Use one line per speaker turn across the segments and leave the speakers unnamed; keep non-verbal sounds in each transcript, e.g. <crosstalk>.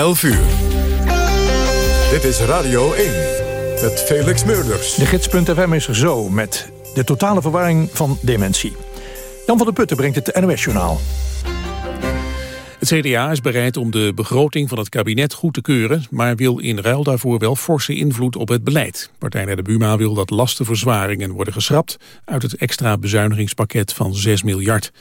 11 uur. Dit is Radio 1 met Felix Meurders.
De gids.fm is er zo met de totale verwarring van dementie. Jan van der Putten brengt het NOS-journaal.
Het CDA is bereid om de begroting van het kabinet goed te keuren... maar wil in ruil daarvoor wel forse invloed op het beleid. Partijleider Buma wil dat lastenverzwaringen worden geschrapt... uit het extra bezuinigingspakket van 6 miljard.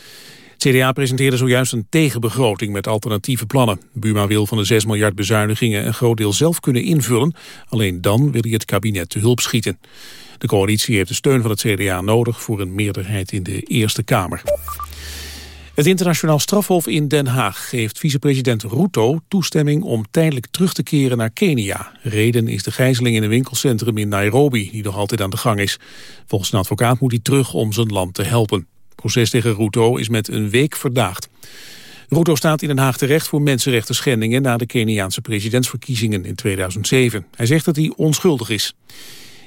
CDA presenteerde zojuist een tegenbegroting met alternatieve plannen. Buma wil van de 6 miljard bezuinigingen een groot deel zelf kunnen invullen. Alleen dan wil hij het kabinet te hulp schieten. De coalitie heeft de steun van het CDA nodig voor een meerderheid in de Eerste Kamer. Het internationaal strafhof in Den Haag geeft vicepresident Ruto toestemming om tijdelijk terug te keren naar Kenia. Reden is de gijzeling in een winkelcentrum in Nairobi, die nog altijd aan de gang is. Volgens een advocaat moet hij terug om zijn land te helpen. Proces tegen Ruto is met een week verdaagd. Ruto staat in Den Haag terecht voor mensenrechten schendingen na de Keniaanse presidentsverkiezingen in 2007. Hij zegt dat hij onschuldig is.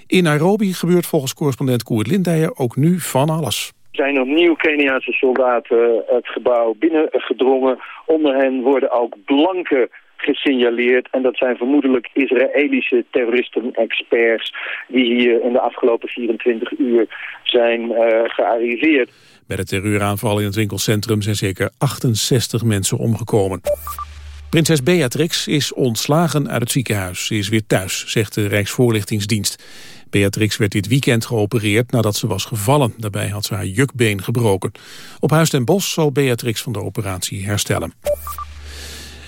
In Nairobi gebeurt volgens correspondent Koert Lindijer ook nu van alles
zijn opnieuw Keniaanse soldaten het gebouw binnengedrongen. Onder hen worden ook blanken gesignaleerd. En dat zijn vermoedelijk Israëlische terroristen-experts... die hier in de afgelopen 24 uur zijn uh, gearriveerd.
Bij de terreuraanval in het winkelcentrum zijn zeker 68 mensen omgekomen. Prinses Beatrix is ontslagen uit het ziekenhuis. Ze is weer thuis, zegt de Rijksvoorlichtingsdienst. Beatrix werd dit weekend geopereerd nadat ze was gevallen. Daarbij had ze haar jukbeen gebroken. Op Huis ten Bosch zal Beatrix van de operatie herstellen.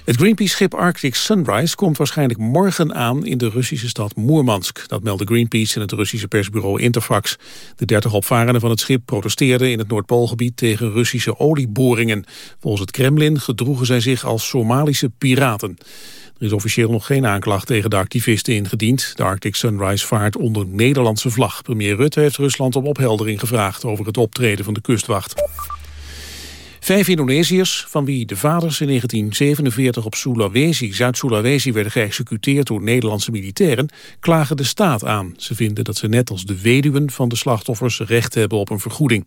Het Greenpeace-schip Arctic Sunrise komt waarschijnlijk morgen aan in de Russische stad Moermansk. Dat meldde Greenpeace en het Russische persbureau Interfax. De dertig opvarenden van het schip protesteerden in het Noordpoolgebied tegen Russische olieboringen. Volgens het Kremlin gedroegen zij zich als Somalische piraten. Er is officieel nog geen aanklacht tegen de activisten ingediend. De Arctic Sunrise vaart onder Nederlandse vlag. Premier Rutte heeft Rusland om opheldering gevraagd over het optreden van de kustwacht. Vijf Indonesiërs, van wie de vaders in 1947 op Sulawesi, Zuid-Sulawesi werden geëxecuteerd door Nederlandse militairen, klagen de staat aan. Ze vinden dat ze net als de weduwen van de slachtoffers recht hebben op een vergoeding.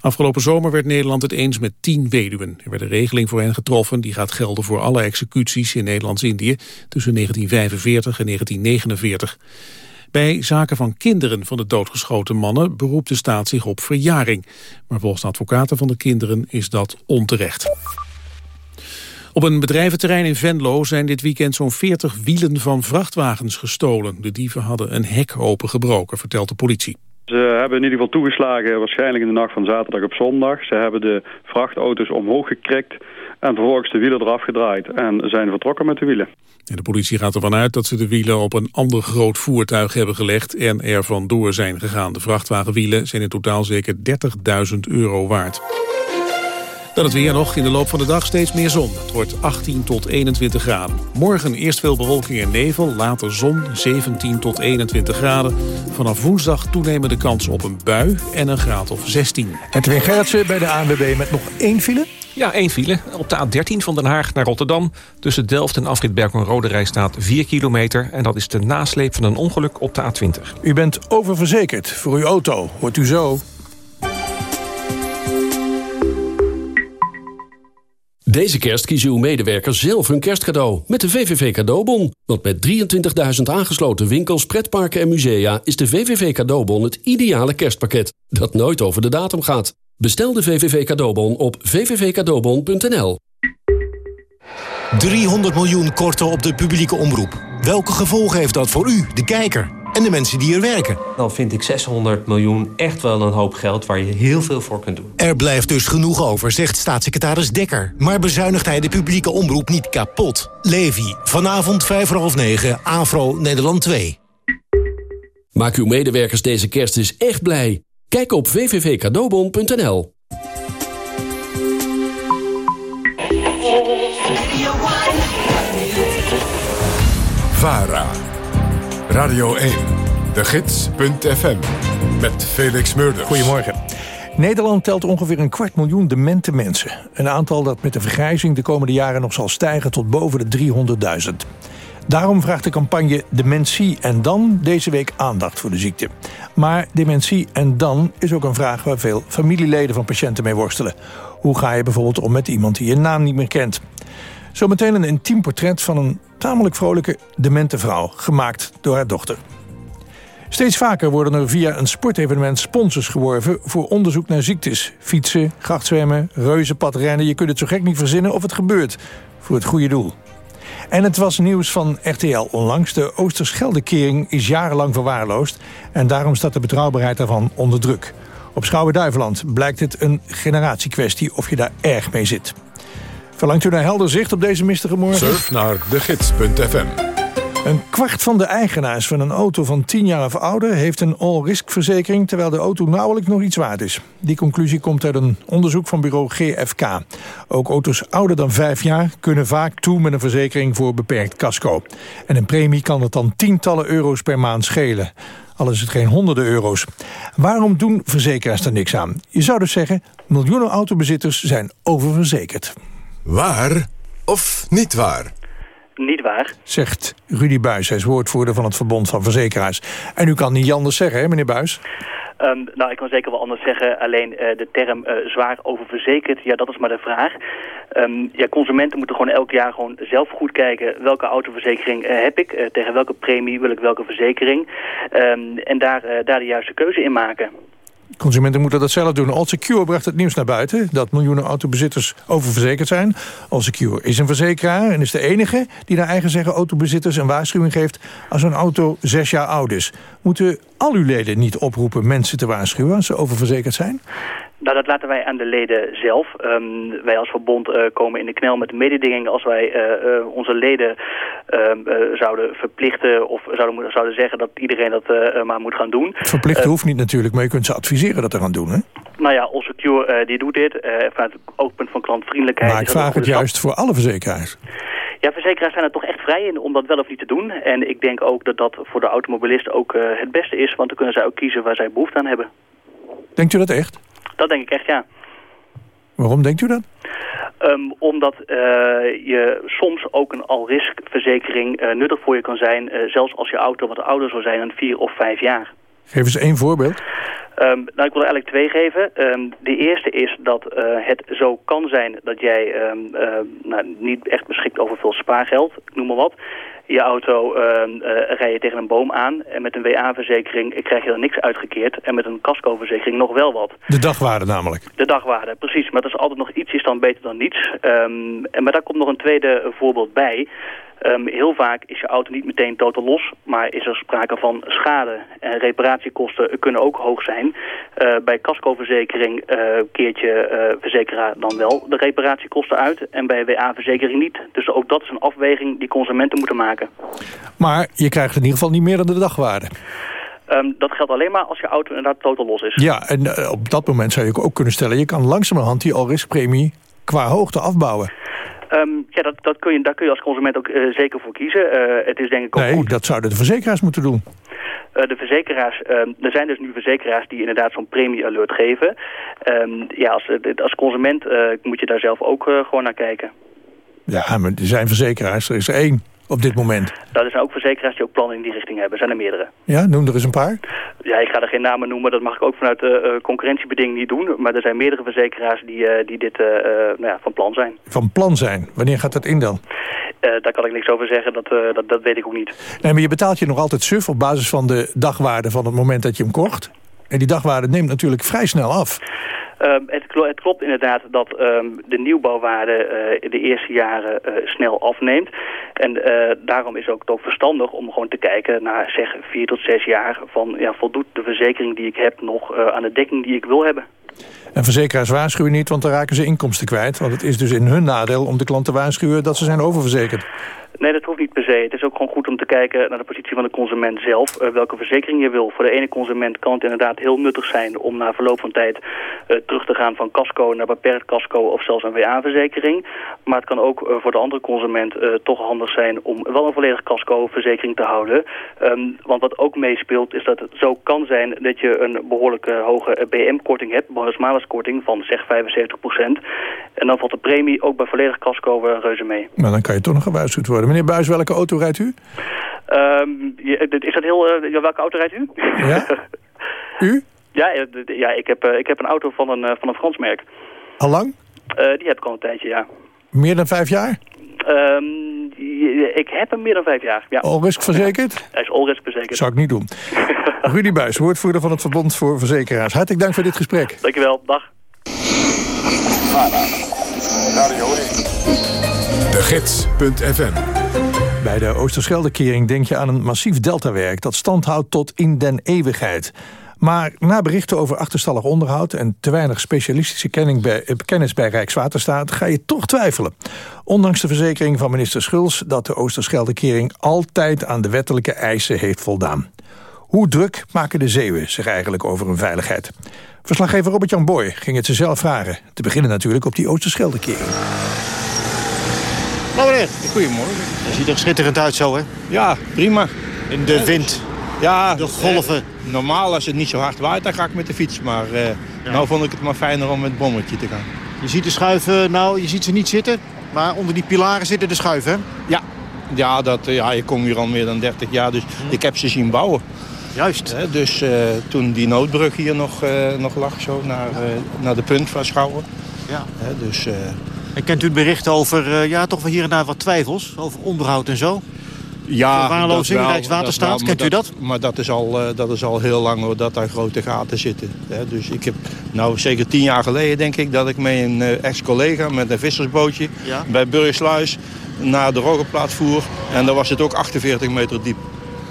Afgelopen zomer werd Nederland het eens met tien weduwen. Er werd een regeling voor hen getroffen die gaat gelden voor alle executies in Nederlands-Indië tussen 1945 en 1949. Bij zaken van kinderen van de doodgeschoten mannen beroept de staat zich op verjaring. Maar volgens de advocaten van de kinderen is dat onterecht. Op een bedrijventerrein in Venlo zijn dit weekend zo'n 40 wielen van vrachtwagens gestolen. De dieven hadden een hek opengebroken, vertelt de politie.
Ze hebben in ieder geval toegeslagen waarschijnlijk in de nacht van zaterdag op zondag. Ze hebben de vrachtauto's omhoog gekrikt en vervolgens de wielen eraf gedraaid en zijn vertrokken met de wielen.
de politie gaat ervan uit dat ze de wielen op een ander groot voertuig hebben gelegd en er vandoor zijn gegaan. De vrachtwagenwielen zijn in totaal zeker 30.000 euro waard. Dan het weer nog. In de loop van de dag steeds meer zon. Het wordt 18 tot 21 graden. Morgen eerst veel bewolking en nevel. Later zon 17 tot 21 graden. Vanaf woensdag toenemende kans op een bui en een graad of 16.
Het weer Gerritsen bij de ANWB met nog één file.
Ja, één file. Op de A13 van Den Haag naar Rotterdam. Tussen Delft en Afrit Berkel-Rode Rij staat 4 kilometer. En dat is de nasleep van een ongeluk op de A20.
U bent oververzekerd voor uw auto. Hoort u zo.
Deze kerst kiezen uw medewerkers zelf hun kerstcadeau met de VVV Cadeaubon. Want met 23.000 aangesloten winkels, pretparken en musea... is de VVV Cadeaubon het ideale kerstpakket dat nooit over de datum gaat. Bestel de VVV Cadeaubon op vvvcadeaubon.nl.
300 miljoen korten op de publieke omroep. Welke gevolgen heeft dat voor u, de kijker? en de mensen die er werken.
Dan vind ik 600 miljoen echt wel een hoop geld waar je heel veel voor kunt doen.
Er blijft dus genoeg over, zegt staatssecretaris Dekker. Maar bezuinigt hij de publieke omroep niet kapot? Levi, vanavond 5 voor half 9, Afro Nederland 2.
Maak uw medewerkers deze kerst dus echt blij. Kijk op www.cadeaubon.nl
VARA Radio 1, de gids.fm, met Felix Murder.
Goedemorgen. Nederland telt ongeveer een kwart miljoen demente mensen. Een aantal dat met de vergrijzing de komende jaren nog zal stijgen tot boven de 300.000. Daarom vraagt de campagne Dementie en dan deze week aandacht voor de ziekte. Maar dementie en dan is ook een vraag waar veel familieleden van patiënten mee worstelen. Hoe ga je bijvoorbeeld om met iemand die je naam niet meer kent? Zometeen een intiem portret van een tamelijk vrolijke, demente vrouw, gemaakt door haar dochter. Steeds vaker worden er via een sportevenement sponsors geworven voor onderzoek naar ziektes. Fietsen, grachtzwemmen, reuzenpadrennen, je kunt het zo gek niet verzinnen of het gebeurt. Voor het goede doel. En het was nieuws van RTL onlangs. De Oosterscheldekering is jarenlang verwaarloosd. En daarom staat de betrouwbaarheid daarvan onder druk. Op Schouwen-Duiveland blijkt het een generatiekwestie of je daar erg mee zit. Verlangt u naar helder zicht op deze mistige morgen?
Surf naar degids.fm.
Een kwart van de eigenaars van een auto van 10 jaar of ouder... heeft een all-risk verzekering, terwijl de auto nauwelijks nog iets waard is. Die conclusie komt uit een onderzoek van bureau GFK. Ook auto's ouder dan 5 jaar kunnen vaak toe met een verzekering voor beperkt casco. En een premie kan het dan tientallen euro's per maand schelen. Al is het geen honderden euro's. Waarom doen verzekeraars er niks aan? Je zou dus zeggen, miljoenen autobezitters zijn oververzekerd.
Waar of niet waar?
Niet waar.
Zegt Rudy Buis, hij is woordvoerder van het Verbond van Verzekeraars. En u kan niet anders zeggen, hè, meneer Buis?
Um, nou, ik kan zeker wel anders zeggen. Alleen uh, de term uh, zwaar oververzekerd, ja, dat is maar de vraag. Um, ja, consumenten moeten gewoon elk jaar gewoon zelf goed kijken... welke autoverzekering uh, heb ik, tegen welke premie wil ik welke verzekering. Um, en daar, daar de juiste keuze in maken.
Consumenten moeten dat zelf doen. Allsecure bracht het nieuws naar buiten dat miljoenen autobezitters oververzekerd zijn. Allsecure is een verzekeraar en is de enige die naar eigen zeggen autobezitters een waarschuwing geeft als een auto zes jaar oud is. Moeten al uw leden niet oproepen mensen te waarschuwen als ze oververzekerd zijn?
Nou, dat laten wij aan de leden zelf. Um, wij als verbond uh, komen in de knel met de mededinging als wij uh, uh, onze leden ehm, zouden verplichten of zouden, zouden zeggen dat iedereen dat maar moet gaan doen.
Verplichten hoeft niet natuurlijk, maar je kunt ze adviseren dat te gaan doen, hè?
Nou ja, Allsecure die doet dit vanuit het oogpunt van klantvriendelijkheid.
Maar ik vraag het juist voor alle verzekeraars.
Ja, verzekeraars zijn er toch echt vrij in om dat wel of niet te doen. En ik denk ook dat dat voor de automobilisten ook het beste is, want dan kunnen zij ook kiezen waar zij behoefte aan hebben.
Denkt u dat echt?
Dat denk ik echt, ja.
Waarom denkt u dat?
Um, omdat uh, je soms ook een all-risk verzekering uh, nuttig voor je kan zijn... Uh, zelfs als je auto wat ouder zou zijn dan vier of vijf jaar.
Geef eens één voorbeeld.
Um, nou, ik wil er eigenlijk twee geven. Um, de eerste is dat het zo kan zijn dat jij nou, niet echt beschikt over veel spaargeld, noem maar wat je auto uh, uh, rij je tegen een boom aan. En met een WA-verzekering krijg je er niks uitgekeerd. En met een casco-verzekering nog wel wat.
De dagwaarde namelijk.
De dagwaarde, precies. Maar dat is altijd nog ietsjes dan beter dan niets. Um, en, maar daar komt nog een tweede voorbeeld bij. Um, heel vaak is je auto niet meteen totaal los, maar is er sprake van schade. En reparatiekosten kunnen ook hoog zijn. Uh, bij cascoverzekering uh, keert je uh, verzekeraar dan wel de reparatiekosten uit en bij WA-verzekering niet. Dus ook dat is een afweging die consumenten moeten maken.
Maar je krijgt in ieder geval niet meer dan de dagwaarde.
Um, dat geldt alleen maar als je auto inderdaad totaal los is.
Ja, en op dat moment zou je ook kunnen stellen... je kan langzamerhand die all-risk-premie qua hoogte afbouwen.
Um, ja, dat, dat kun je, daar kun je als consument ook uh, zeker voor kiezen. Uh, het is denk ik ook
nee,
goed.
dat zouden de verzekeraars moeten doen.
Uh, de verzekeraars, um, er zijn dus nu verzekeraars die inderdaad zo'n premie-alert geven. Um, ja, als, als consument moet je daar zelf ook gewoon naar kijken.
Ja, maar er zijn verzekeraars. Er is er één op dit moment.
Nou, er zijn ook verzekeraars die ook plannen in die richting hebben. Er zijn er meerdere.
Ja, noem er eens een paar.
Ja, ik ga er geen namen noemen. Dat mag ik ook vanuit de uh, concurrentiebeding niet doen. Maar er zijn meerdere verzekeraars die, uh, die dit uh, nou ja, van plan zijn.
Van plan zijn? Wanneer gaat dat in dan?
daar kan ik niks over zeggen. Dat, dat, dat weet ik ook niet.
Nee, maar je betaalt je nog altijd suf op basis van de dagwaarde van het moment dat je hem kocht. En die dagwaarde neemt natuurlijk vrij snel af.
Um, het, klopt inderdaad dat um, de nieuwbouwwaarde uh, de eerste jaren uh, snel afneemt. En uh, daarom is het ook, ook verstandig om gewoon te kijken naar zeg vier tot zes jaar van ja, voldoet de verzekering die ik heb nog aan de dekking die ik wil hebben.
En verzekeraars waarschuwen niet, want dan raken ze inkomsten kwijt. Want het is dus in hun nadeel om de klant te waarschuwen dat ze zijn oververzekerd.
Nee, dat hoeft niet per se. Het is ook gewoon goed om te kijken naar de positie van de consument zelf. Uh, welke verzekering je wil. Voor de ene consument kan het inderdaad heel nuttig zijn om na verloop van tijd uh, terug te gaan van casco naar beperkt casco of zelfs een WA-verzekering. Maar het kan ook uh, voor de andere consument toch handig zijn om wel een volledig casco-verzekering te houden. Um, want wat ook meespeelt is dat het zo kan zijn dat je een behoorlijk hoge BM-korting hebt, bonus-malus-korting van zeg 75%. En dan valt de premie ook bij volledig casco reuze mee.
Maar dan kan je toch nog gewaarschuwd worden. Meneer Buis, welke auto rijdt u?
Um, is dat heel... Uh, welke auto rijdt u?
Ja? <laughs> u?
Ja, ja ik, heb, uh, ik heb een auto van een, uh, van een Frans merk.
Al lang?
die heb ik al een tijdje, ja.
Meer dan vijf jaar?
Ehm, ik heb hem meer dan vijf jaar. Ja.
Allrisk verzekerd?
Hij is all-risk verzekerd.
Zou ik niet doen. <laughs> Rudy Buis, woordvoerder van het Verbond voor Verzekeraars. Hartelijk dank voor dit gesprek.
Dankjewel. Dag.
De Gids.fm
Bij de Oosterscheldekering denk je aan een massief deltawerk... dat stand houdt tot in den eeuwigheid. Maar na berichten over achterstallig onderhoud... en te weinig specialistische kenning bij, eh, kennis bij Rijkswaterstaat... ga je toch twijfelen. Ondanks de verzekering van minister Schuls... dat de Oosterscheldekering altijd aan de wettelijke eisen heeft voldaan. Hoe druk maken de Zeeuwen zich eigenlijk over hun veiligheid? Verslaggever Robert-Jan Boy ging het ze zelf vragen. Te beginnen natuurlijk op die Oosterscheldekering.
Nou meneer,
Goedemorgen.
dat ziet er schitterend uit zo hè.
Ja, prima.
In de wind.
Ja,
De golven.
eh, normaal als het niet zo hard waait, dan ga ik met de fiets. Maar eh nou vond ik het maar fijner om met het bommetje te gaan.
Je ziet de schuiven, nou je ziet ze niet zitten. Maar onder die pilaren zitten de schuiven hè.
Ja, ja, dat, eh, ja ik kom hier al meer dan 30 jaar, dus ik heb ze zien bouwen.
Juist.
Dus eh, toen die noodbrug hier nog, eh, nog lag, zo naar, eh, naar de punt van Schouwen.
Ja.
Dus, eh,
En kent u het bericht over, eh, ja toch wel hier en daar wat twijfels. Over onderhoud en zo.
Ja,
Verwaarlozing,
dat wel,
Rijkswaterstaat,
dat wel,
kent
maar
u dat?
Maar dat is al, eh, dat is al heel lang hoor, dat daar grote gaten zitten. Hè. Dus ik heb, nou zeker tien jaar geleden denk ik, dat ik met een eh, ex-collega met een vissersbootje
Ja.
bij Burgersluis naar de Roggenplaat voer. En daar was het ook 48 meter diep.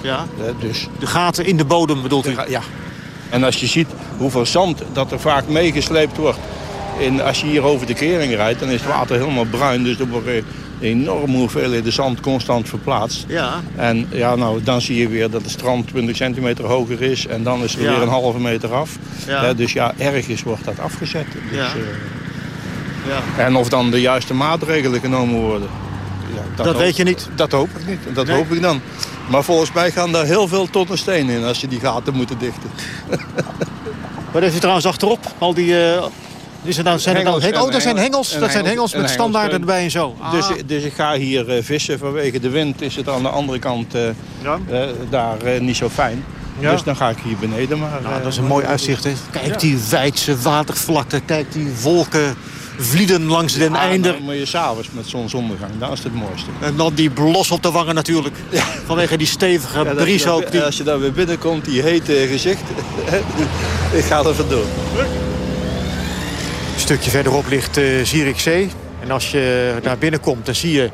Ja.
Hè. Dus,
De gaten in de bodem bedoelt u?
ja. En als je ziet hoeveel zand dat er vaak meegesleept wordt. En als je hier over de kering rijdt, dan is het water helemaal bruin. Dus er worden enorme hoeveelheden zand constant verplaatst.
Ja.
En ja, nou, dan zie je weer dat het strand 20 centimeter hoger is. En dan is er
Ja.
weer een halve meter af.
Ja.
Dus ja, ergens wordt dat afgezet. Dus,
Ja.
eh,
ja.
en of dan de juiste maatregelen genomen worden. Ja,
Dat weet je niet.
Dat hoop ik niet. Dat
Nee.
hoop ik dan. Maar volgens mij gaan daar heel veel tonnen steen in als je die gaten moeten dichten. <laughs>
Wat heeft u trouwens achterop? Al die... eh, is er nou, zijn er nou,
Hengels
oh, dat zijn
en
hengels.
en
Dat zijn hengels
en
met standaarden erbij en zo. Ah.
Dus, dus ik ga hier eh, vissen. Vanwege de wind is het aan de andere kant eh,
Ja.
eh, daar niet zo fijn.
Ja.
Dus dan ga ik hier beneden maar.
Nou, dat is een mooi uitzicht. Hè. Kijk die wijdse watervlakte. Kijk die wolken vlieden langs den
Ja,
einder.
Dan moet je s'avonds met zonsondergang. Dat is het mooiste.
En dan die blos op de wangen natuurlijk. Vanwege die stevige
Ja,
bries
dan-
ook. Die...
Als je dan weer binnenkomt, die hete gezicht. <laughs> ik ga er vandoor.
Een stukje verderop ligt eh Zierikzee. En als je daar binnenkomt, dan zie je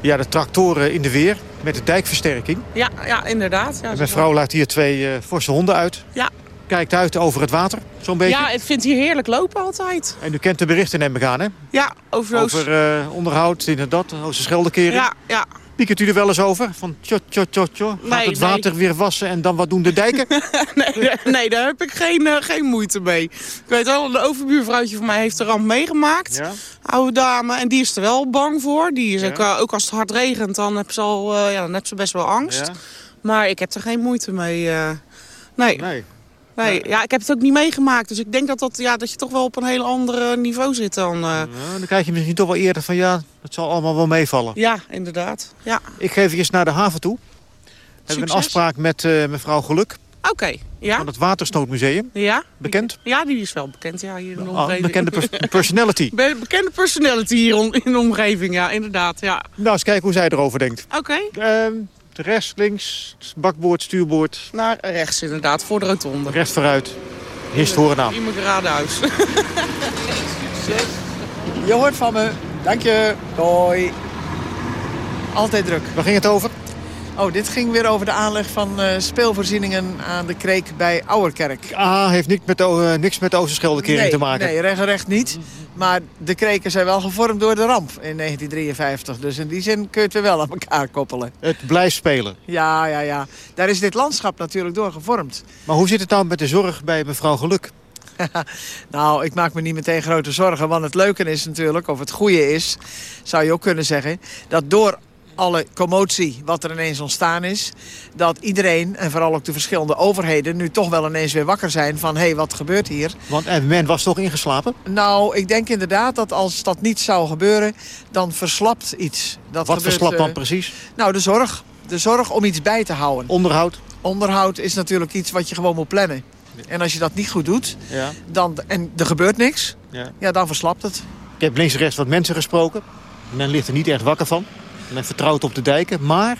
ja, de tractoren in de weer. Met de dijkversterking.
Ja, ja inderdaad. Ja,
En mijn vrouw laat hier twee eh, forse honden uit.
Ja.
Kijkt uit over het water, zo'n beetje.
Ja, ik vind hier heerlijk lopen altijd.
En u kent de berichten neem ik aan, hè?
Ja, over
Over eh, onderhoud, inderdaad, Oosterscheldekering.
Ja, ja.
Piekert u er wel eens over? Van tjo, tjo, tjo, tjo. Gaat
Nee,
het
nee.
water weer wassen en dan wat doen de dijken? <laughs>
nee, nee, daar heb ik geen, eh, geen moeite mee. Ik weet wel, een overbuurvrouwtje van mij heeft de ramp meegemaakt.
Ja.
Oude dame. En die is er wel bang voor. Die is
Ja.
ook, eh, ook als het hard regent, dan heb ze al eh, ja, dan heeft ze best wel angst.
Ja.
Maar ik heb er geen moeite mee. eh. nee.
Nee.
Nee, ja, ik heb het ook niet meegemaakt. Dus ik denk dat, dat, ja, dat je toch wel op een heel ander niveau zit dan. eh.
Nou, dan krijg je misschien toch wel eerder van ja, het zal allemaal wel meevallen.
Ja, inderdaad. Ja.
Ik geef eerst naar de haven toe. Hebben we een
Succes.
afspraak met eh, mevrouw Geluk
Oké, ja.
van het Waterstootmuseum.
Ja?
Bekend?
Ja, die is wel bekend ja, hier in de
Ah,
omgeving.
een bekende pers- <laughs> personality.
Be- bekende personality hier in de omgeving, ja, inderdaad. Ja.
Nou, eens kijken hoe zij erover denkt.
Oké,
Ehm, rechts, links, bakboord, stuurboord,
naar rechts inderdaad, voor de rotonde.
recht vooruit. Hist horen aan.
Iemand huis. <laughs>
Je hoort van me. Dank je. Hoi. Altijd druk.
Waar ging het over?
Oh, dit ging weer over de aanleg van eh, speelvoorzieningen aan de kreek bij Ouwerkerk.
Ah, heeft niks met, de, eh, niks met de Oosterscheldekering
nee,
te maken.
Nee, recht en recht niet. Maar de kreken zijn wel gevormd door de ramp in 1953. Dus in die zin kun je het weer wel aan elkaar koppelen.
Het blijft spelen.
Ja, ja, ja. Daar is dit landschap natuurlijk door gevormd.
Maar hoe zit het dan met de zorg bij mevrouw Geluk? <laughs>
Nou, ik maak me niet meteen grote zorgen. Want het leuke is natuurlijk, of het goede is, zou je ook kunnen zeggen... dat door alle commotie wat er ineens ontstaan is... dat iedereen, en vooral ook de verschillende overheden... nu toch wel ineens weer wakker zijn van... hé, hey, wat gebeurt hier?
Want en men was toch ingeslapen?
Nou, ik denk inderdaad dat als dat niet zou gebeuren... dan verslapt iets. Dat
Wat
gebeurt,
verslapt dan
eh,
precies?
Nou, de zorg. De zorg om iets bij te houden.
Onderhoud?
Onderhoud is natuurlijk iets wat je gewoon moet plannen. En als je dat niet goed doet,
Ja.
dan, en er gebeurt niks...
ja.
ja, dan verslapt het.
Ik heb links en rechts wat mensen gesproken. Men ligt er niet echt wakker van. Men vertrouwt op de dijken. Maar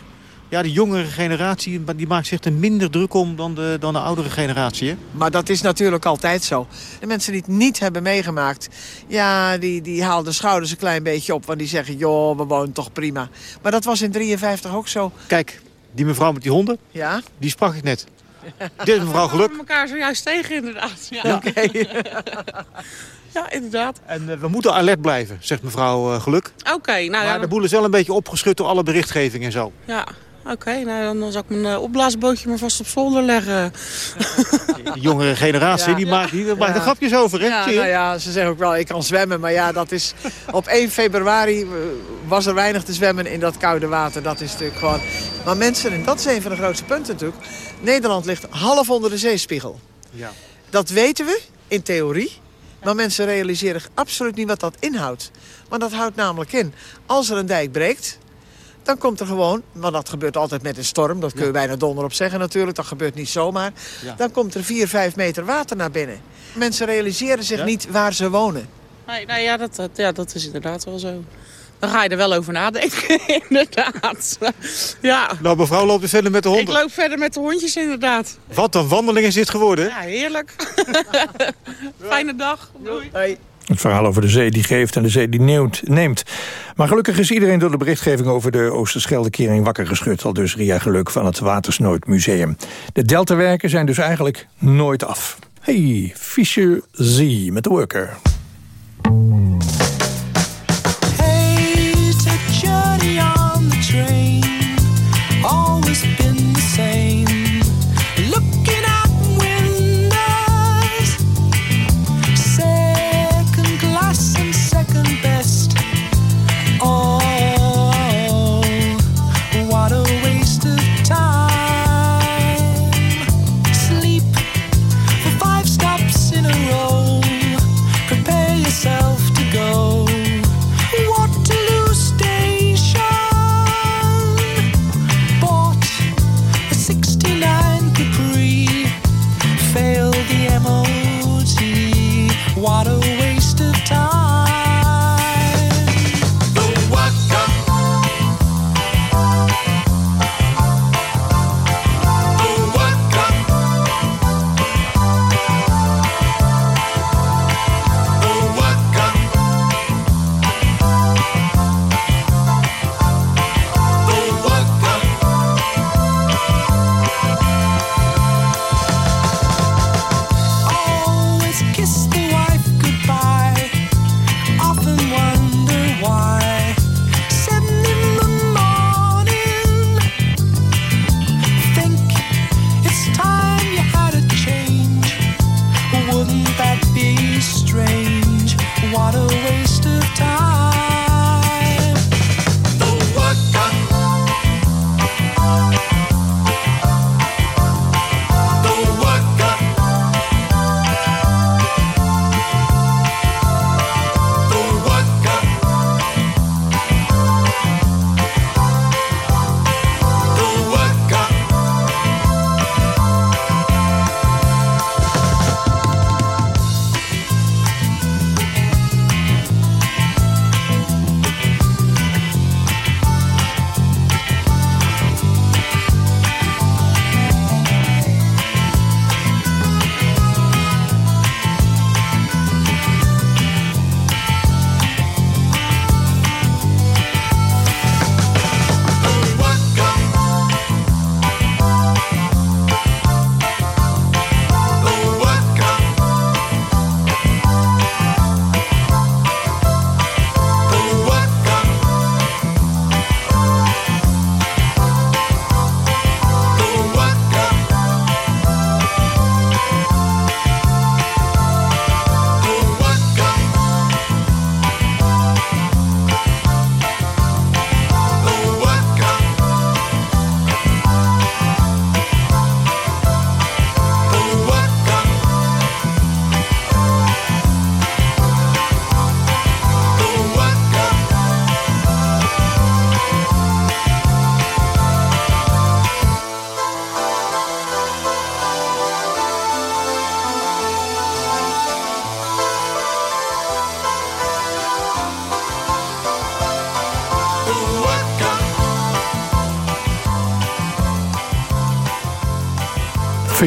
ja, de jongere generatie die maakt zich er minder druk om dan de, dan de oudere generatie. Hè?
Maar dat is natuurlijk altijd zo. De mensen die het niet hebben meegemaakt... ja, die, die halen de schouders een klein beetje op. Want die zeggen, joh, we wonen toch prima. Maar dat was in 53 ook zo.
Kijk, die mevrouw met die honden,
Ja?
die sprak ik net. Dit is mevrouw Geluk.
We elkaar zojuist tegen, inderdaad. Ja,
Oké. <laughs> <laughs>
ja inderdaad.
En eh, we moeten alert blijven, zegt mevrouw eh, Geluk.
Oké, nou
maar
ja.
de boel is wel een beetje opgeschud door alle berichtgeving en zo.
Ja, oké. nou, dan, zal ik mijn eh, opblaasbootje maar vast op zolder leggen. <laughs>
De jongere generatie,
Ja.
die maakt, die maakt er grapjes over, hè?
Ja, nou ja, ze zeggen ook wel, ik kan zwemmen. Maar ja, dat is... Op <laughs> 1 februari was er weinig te zwemmen in dat koude water. Dat is natuurlijk gewoon... Maar mensen, en dat is een van de grootste punten natuurlijk... Nederland ligt half onder de zeespiegel.
Ja.
Dat weten we, in theorie. Maar mensen realiseren absoluut niet wat dat inhoudt. Maar dat houdt namelijk in, als er een dijk breekt... dan komt er gewoon, want dat gebeurt altijd met een storm... dat kun je bijna donder op zeggen natuurlijk, dat gebeurt niet zomaar...
Ja.
dan komt er 4, 5 meter water naar binnen. Mensen realiseren zich
Ja?
niet waar ze wonen.
Nee, nou ja dat, dat, ja, dat is inderdaad wel zo. Dan ga je er wel over nadenken, <laughs> inderdaad. Ja,
Nou, mevrouw loopt er verder met de
ik
honden.
loop verder met de hondjes, inderdaad.
Wat een wandeling is dit geworden?
Ja, heerlijk. <laughs> Fijne dag. Doei.
Het verhaal over de zee die geeft en de zee die neemt. neemt. Maar gelukkig is iedereen door de berichtgeving over de Oosterscheldekering wakker geschud. Al dus Ria Geluk van het Watersnood Museum. De deltawerken zijn dus eigenlijk nooit af. Hey, Fischer Z met de worker.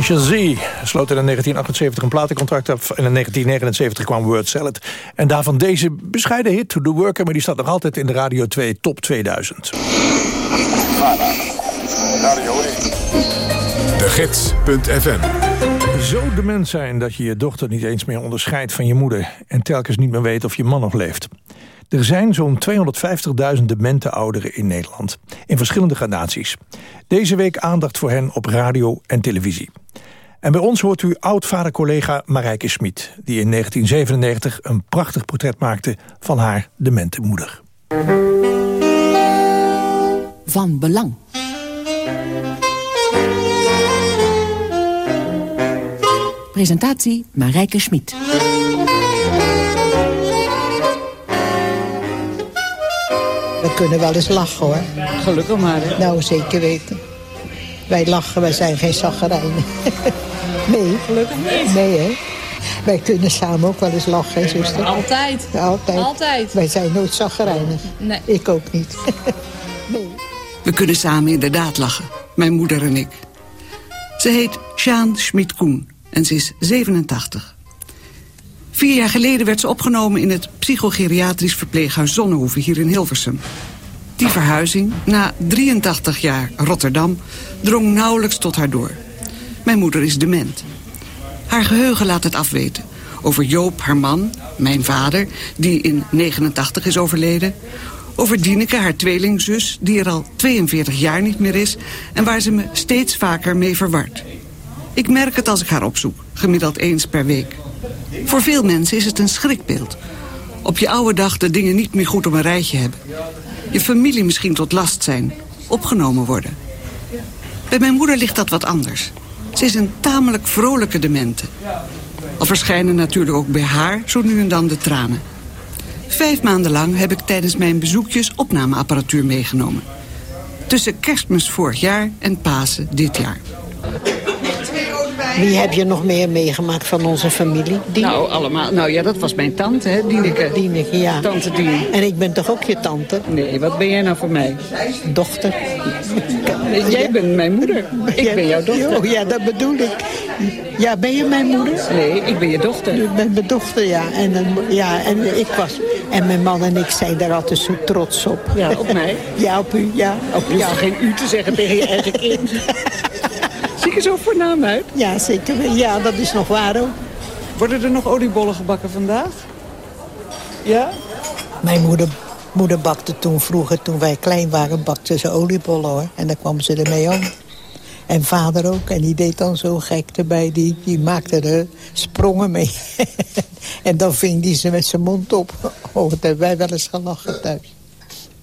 Fisher Z sloot in 1978 een platencontract af. En in 1979 kwam Word Salad. En daarvan deze bescheiden hit, To The Worker... maar die staat nog altijd in de Radio 2 Top 2000.
De Gids.fm
Zo dement zijn dat je je dochter niet eens meer onderscheidt van je moeder... en telkens niet meer weet of je man nog leeft. Er zijn zo'n 250.000 demente ouderen in Nederland. In verschillende gradaties. Deze week aandacht voor hen op radio en televisie. En bij ons hoort u oud-vader-collega Marijke Smit... die in 1997 een prachtig portret maakte van haar demente moeder.
Van Belang. Presentatie Marijke Smit.
We kunnen wel eens lachen hoor.
Gelukkig maar. Hè?
Nou, zeker weten. Wij lachen, wij zijn geen zaggerijnen. <laughs> nee.
Gelukkig niet.
Nee, hè? Wij kunnen samen ook wel eens lachen, hè, zuster?
Altijd.
Ja, altijd.
Altijd.
Wij zijn nooit zaggerijnig.
Nee.
Ik ook niet. <laughs>
We kunnen samen inderdaad lachen, mijn moeder en ik. Ze heet Sjaan Schmid-Koen en ze is 87. Vier jaar geleden werd ze opgenomen in het psychogeriatrisch verpleeghuis Zonnehoeve hier in Hilversum. Die verhuizing, na 83 jaar Rotterdam, drong nauwelijks tot haar door. Mijn moeder is dement. Haar geheugen laat het afweten. Over Joop, haar man, mijn vader, die in 89 is overleden. Over Dieneke, haar tweelingzus, die er al 42 jaar niet meer is... en waar ze me steeds vaker mee verwart. Ik merk het als ik haar opzoek, gemiddeld eens per week. Voor veel mensen is het een schrikbeeld. Op je oude dag de dingen niet meer goed op een rijtje hebben. Je familie misschien tot last zijn. Opgenomen worden. Bij mijn moeder ligt dat wat anders. Ze is een tamelijk vrolijke demente. Al verschijnen natuurlijk ook bij haar zo nu en dan de tranen. Vijf maanden lang heb ik tijdens mijn bezoekjes opnameapparatuur meegenomen. Tussen kerstmis vorig jaar en Pasen dit jaar.
Wie heb je nog meer meegemaakt van onze familie?
Nou, allemaal. Nou ja, dat was mijn tante, hè, Dieneke.
Dieneke, ja.
Tante Dien.
En ik ben toch ook je tante?
Nee, wat ben jij nou voor mij?
Dochter.
Jij bent mijn moeder. Ik ben jouw dochter.
Oh ja, dat bedoel ik. Ja, ben je mijn moeder?
Nee, ik ben je dochter.
Ik ben mijn dochter, ja. En, dan- ja, en ik was... En mijn man en ik zijn daar altijd zo trots op.
Ja, op mij?
Ja, op u, ja.
Op je hoeft geen u te zeggen tegen je eigen kind. <laughs> Zie ik er zo voornaam uit?
Ja, zeker. Ja, dat is nog waar ook.
Worden er nog oliebollen gebakken vandaag? Ja?
Mijn moeder, moeder bakte toen vroeger, toen wij klein waren, bakte ze oliebollen hoor. En dan kwam ze ermee om. En vader ook. En die deed dan zo gek erbij. Die, die maakte er sprongen mee. <laughs> en dan ving die ze met zijn mond op. Oh, dat hebben wij wel eens gelachen thuis.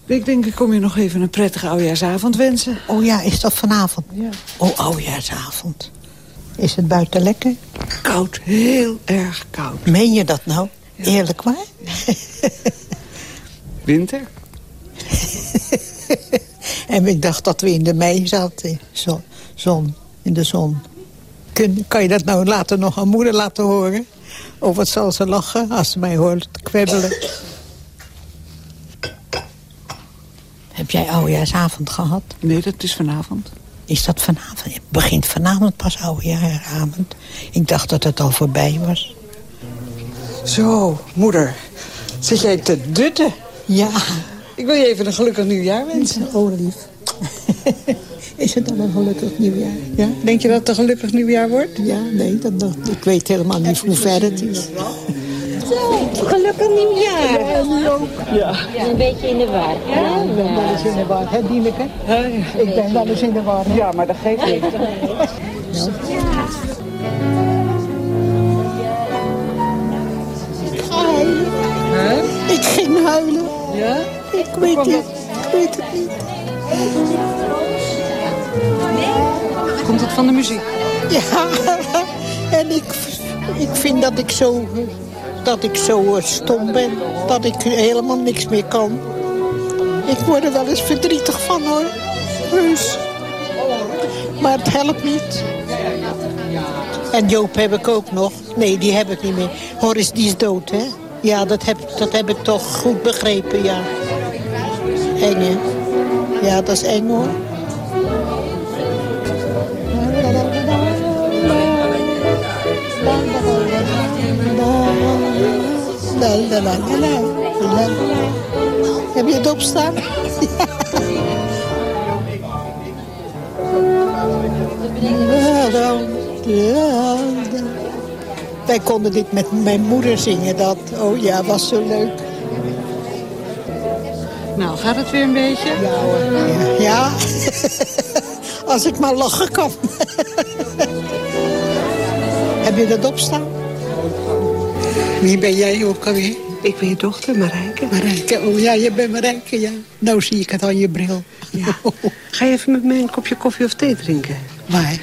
Ik denk, ik kom je nog even een prettige oudejaarsavond wensen.
Oh ja, is dat vanavond?
Ja.
Oh, oudejaarsavond. Is het buiten lekker?
Koud, heel erg koud.
Meen je dat nou? Eerlijk waar? <laughs>
Winter? <laughs>
En ik dacht dat we in de mei zaten. Zon, zon in de zon. Kun, kan je dat nou later nog aan moeder laten horen? Of wat zal ze lachen als ze mij hoort kwebbelen? Heb jij oudejaarsavond gehad?
Nee, dat is vanavond.
Is dat vanavond? Het begint vanavond pas oudejaarsavond. Ik dacht dat het al voorbij was.
Zo, moeder. Zit jij te dutten?
Ja.
Ik wil je even een gelukkig nieuwjaar wensen.
Oh, lief. <laughs> Is het dan een gelukkig nieuwjaar? Ja?
Denk je dat het een gelukkig nieuwjaar wordt?
Ja, nee, dat, dat- ik weet helemaal niet hoe ver het is.
Gelukkig nieuwjaar.
Ja, nu ook.
Ja.
Een beetje in de war.
Ja, ik ben wel eens in de war. Hè, Dieneke? Ik ben wel eens in de war.
Ja, maar dat geeft niet.
Ik ga huilen. Ik ging huilen.
Ja?
Ik weet het. Ik weet het niet.
Komt het van de muziek?
Ja, <laughs> en ik, ik vind dat ik zo, dat ik zo eh, stom ben. Dat ik helemaal niks meer kan. Ik word er wel eens verdrietig van hoor. Maar het helpt niet. En Joop heb ik ook nog. Nee, die heb ik niet meer. Horace, die is dood, hè? Ja, dat heb, dat heb ik toch goed begrepen, ja. Eng? Ja, dat is eng, hoor.
La, la. Heb je het opstaan? Ja. <laughs> Wij konden dit met mijn moeder zingen. Dat, oh ja, was zo leuk.
Nou, gaat het weer een beetje?
Ja hoor. Ja, <laughs> als ik maar lachen kan. <laughs> Heb je dat opstaan? Wie ben jij ook alweer?
Ik ben je dochter, Marijke.
Marijke, oh ja, je bent Marijke, ja. Nou zie ik het aan je bril.
Ga je even met mij een kopje koffie of thee drinken?
Waar?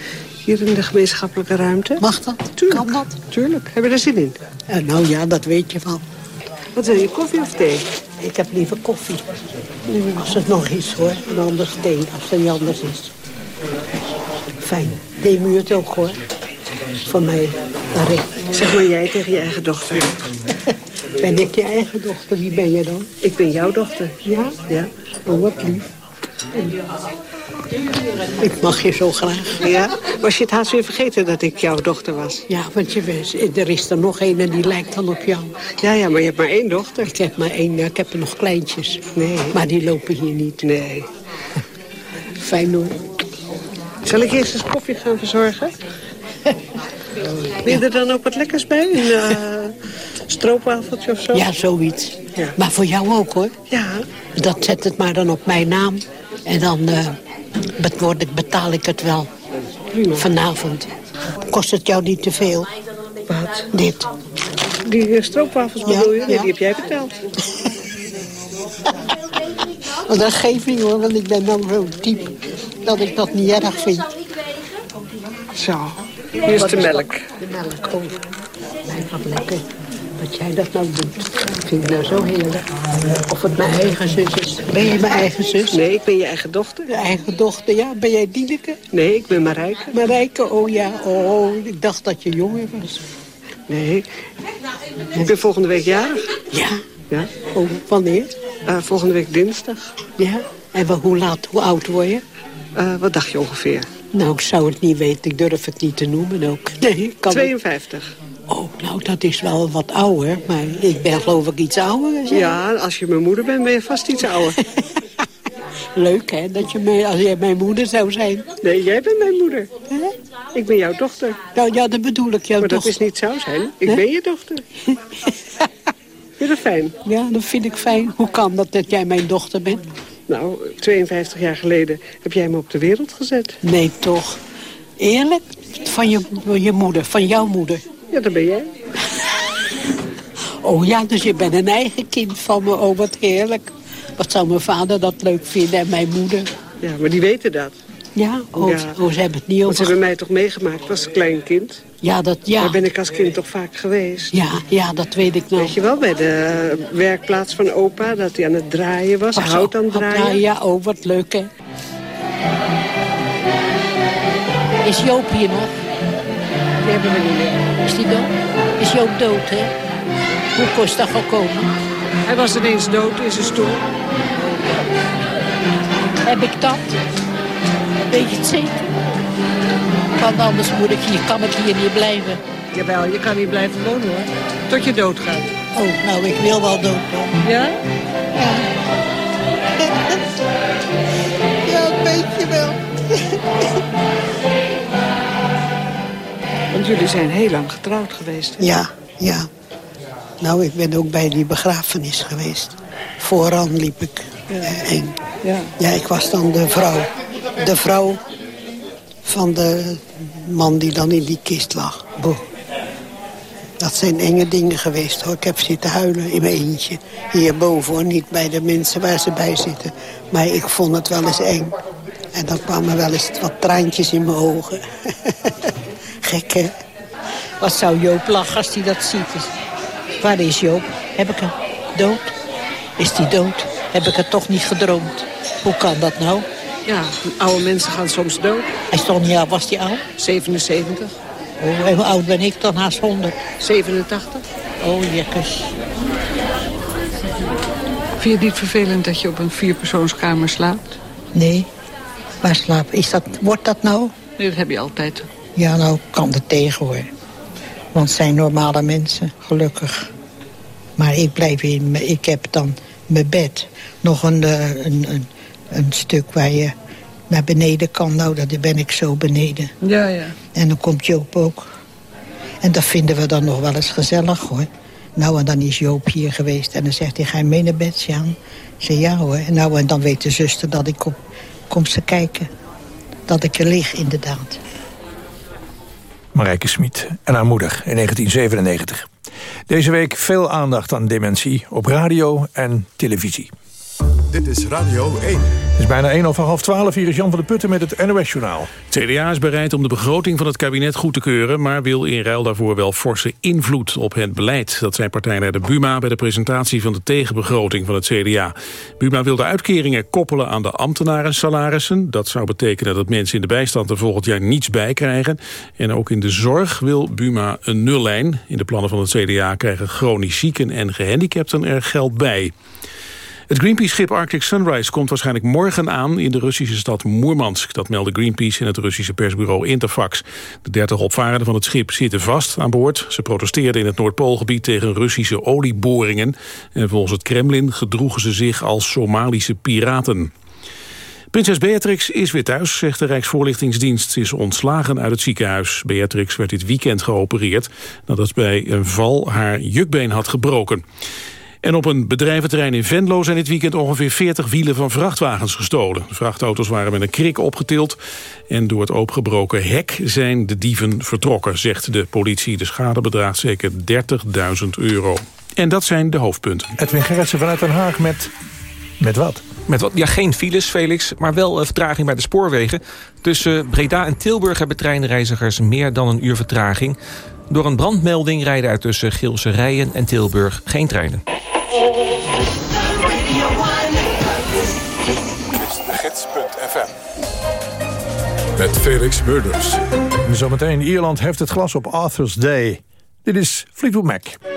Hier in de gemeenschappelijke ruimte.
Mag dat?
Tuurlijk.
Kan dat?
Tuurlijk. Heb je er zin in?
Eh, nou ja, dat weet je wel.
Wat wil je, koffie of thee?
Ik heb liever koffie. Als het nog is hoor. En anders thee, als het niet anders is. Fijn. Neem u het ook hoor. Voor mij.
Zeg maar jij tegen je eigen dochter. <laughs>
Ben ik je eigen dochter? Wie ben je dan?
Ik ben jouw dochter.
Ja?
Ja.
Oh, wat lief. Ik mag je zo graag.
Ja? Was je het haast weer vergeten dat ik jouw dochter was?
Ja, want je weet, er is er nog een en die lijkt dan op jou.
Ja, ja, maar je hebt maar één dochter.
Ik heb maar één, ik heb er nog kleintjes.
Nee.
Maar die lopen hier niet.
Nee.
Fijn hoor.
Zal ik eerst eens koffie gaan verzorgen? Wil je er dan ook wat lekkers bij? Een uh, stroopwafeltje of zo?
Ja, zoiets.
Ja.
Maar voor jou ook hoor.
Ja.
Dat zet het maar dan op mijn naam. En dan eh, ik, betaal ik het wel. Vanavond. Kost het jou niet te veel?
Wat?
Dit.
Die eh, stroopwafels
Ja,
bedoel je? Nee,
ja.
die heb jij betaald.
Want <laughs> dat geef ik hoor, want ik ben dan zo'n type dat ik dat niet erg vind.
Zo. Hier is de melk.
De melk, oh. Mijn wat lekker. Dat jij dat nou doet. Vind ik nou zo heerlijk. Of het mijn eigen zus is. Ben jij mijn eigen zus?
Nee, ik ben je eigen dochter.
De eigen dochter, ja. Ben jij Dieneke?
Nee, ik ben Marijke.
Marijke, oh ja. Oh, ik dacht dat je jonger was.
Nee. Ik ben volgende week jarig.
Ja?
Ja.
Oh, wanneer?
Eh, volgende week dinsdag.
Ja? En hoe laat, hoe oud word je?
Eh, wat dacht je ongeveer?
Nou, ik zou het niet weten. Ik durf het niet te noemen ook. <laughs> Nee, kan het-
52.
Oh, nou, dat is wel wat ouder. Maar ik ben geloof ik iets ouder. zeg.
Ja, als je mijn moeder bent, ben je vast iets ouder. <laughs>
Leuk, hè? Dat je mij, als jij mijn moeder zou zijn.
Nee, jij bent mijn moeder. Ik ben jouw dochter.
Nou ja, dat bedoel ik. Jouw
Maar dat
dochter.
is niet zou zijn. Ik ben je dochter. <laughs> Vind je dat fijn?
Ja, dat vind ik fijn. Hoe kan dat dat jij mijn dochter bent?
Nou, 52 jaar geleden heb jij me op de wereld gezet.
Nee, toch. Eerlijk? Van je, je moeder, van jouw moeder.
Ja, dat ben jij. <laughs>
Oh ja, dus je bent een eigen kind van me. Oh, wat heerlijk. Wat zou mijn vader dat leuk vinden en mijn moeder.
Ja, maar die weten dat.
Ja? Oh,
Ja.
oh ze hebben het niet
Want ze
over...
hebben mij toch meegemaakt als klein kind?
Ja, dat, ja.
Daar ben ik als kind toch vaak geweest.
Ja, ja, dat weet ik nog.
Weet je wel, bij de werkplaats van opa, dat hij aan het draaien was,
Was
hout aan het
op-
draaien.
Ja, oh, wat leuk, hè. Is Joop hier nog?
Die hebben we niet meer.
Is die dood? Is Joop dood, hè? Hoe kost dat gekomen?
Hij was ineens dood in zijn stoel.
Heb ik dat? Weet je het zeker? Want anders moet ik hier, kan ik hier niet blijven.
Jawel, je kan hier blijven wonen hoor. Tot je doodgaat.
Oh, nou, ik wil wel dood.
Ja?
Ja, dat weet je wel.
Want jullie zijn heel lang getrouwd geweest. hè?
Ja, ja. Nou, ik ben ook bij die begrafenis geweest. Vooraan liep ik. En,
Ja.
ja, ik was dan de vrouw. De vrouw van de man die dan in die kist lag. Boe. Dat zijn enge dingen geweest hoor. Ik heb zitten huilen in mijn eentje. Hierboven hoor, niet bij de mensen waar ze bij zitten. Maar ik vond het wel eens eng. En dan kwamen wel eens wat traantjes in mijn ogen. <laughs> Gek hè? Wat zou Joop lachen als hij dat ziet? Waar is Joop? Heb ik hem dood? Is die dood? Heb ik het toch niet gedroomd? Hoe kan dat nou?
Ja, oude mensen gaan soms dood.
Hij stond niet was die oud?
77,
Oh, en hoe oud ben ik dan? Haast 100.
87.
Oh, jekkers.
Vind je het niet vervelend dat je op een vierpersoonskamer slaapt?
Nee. Waar slaap? Is dat, wordt dat nou?
Nee, dat heb je altijd.
Ja, nou kan er tegen hoor. Want het zijn normale mensen, gelukkig.
Maar ik blijf in, ik heb dan mijn bed. Nog een, eh, een, een, een stuk waar je naar beneden kan. Nou, dat ben ik zo beneden.
Ja, ja.
En dan komt Joop ook. En dat vinden we dan nog wel eens gezellig, hoor. Nou, en dan is Joop hier geweest. En dan zegt hij, ga je mee naar bed, Sjaan? Ik zeg, ja hoor. En nou, en dan weet de zuster dat ik op, kom ze kijken. Dat ik er lig, inderdaad.
Marijke Smit en haar moeder in 1997. Deze week veel aandacht aan dementie op radio en televisie.
Dit is Radio 1.
Het is bijna 1 over half 12. Hier is Jan van der Putten met het NOS-journaal.
Het CDA is bereid om de begroting van het kabinet goed te keuren... maar wil in ruil daarvoor wel forse invloed op het beleid. Dat zei partijleider Buma bij de presentatie van de tegenbegroting van het CDA. Buma wil de uitkeringen koppelen aan de ambtenarensalarissen. Dat zou betekenen dat mensen in de bijstand er volgend jaar niets bij krijgen. En ook in de zorg wil Buma een nullijn. In de plannen van het CDA krijgen chronisch zieken en gehandicapten er geld bij. Het Greenpeace-schip Arctic Sunrise komt waarschijnlijk morgen aan in de Russische stad Moermansk. Dat meldde Greenpeace in het Russische persbureau Interfax. De 30 opvarenden van het schip zitten vast aan boord. Ze protesteerden in het Noordpoolgebied tegen Russische olieboringen. En volgens het Kremlin gedroegen ze zich als Somalische piraten. Prinses Beatrix is weer thuis, zegt de Rijksvoorlichtingsdienst. Ze is ontslagen uit het ziekenhuis. Beatrix werd dit weekend geopereerd... nadat bij een val haar jukbeen had gebroken. En op een bedrijventerrein in Venlo zijn dit weekend ongeveer 40 wielen van vrachtwagens gestolen. De vrachtauto's waren met een krik opgetild en door het opengebroken hek zijn de dieven vertrokken, zegt de politie. De schade bedraagt zeker 30.000 euro. En dat zijn de hoofdpunten.
Edwin Gerritsen vanuit Den Haag met... Met wat?
Met wat, ja, geen files, Felix, maar wel eh, vertraging bij de spoorwegen. Tussen Breda en Tilburg hebben treinreizigers meer dan een uur vertraging. Door een brandmelding rijden er tussen Geelse Rijen en Tilburg geen treinen.
gids.fm. Met Felix Murders.
Zometeen Ierland heft het glas op Arthur's Day. Dit is Fleetwood Mac.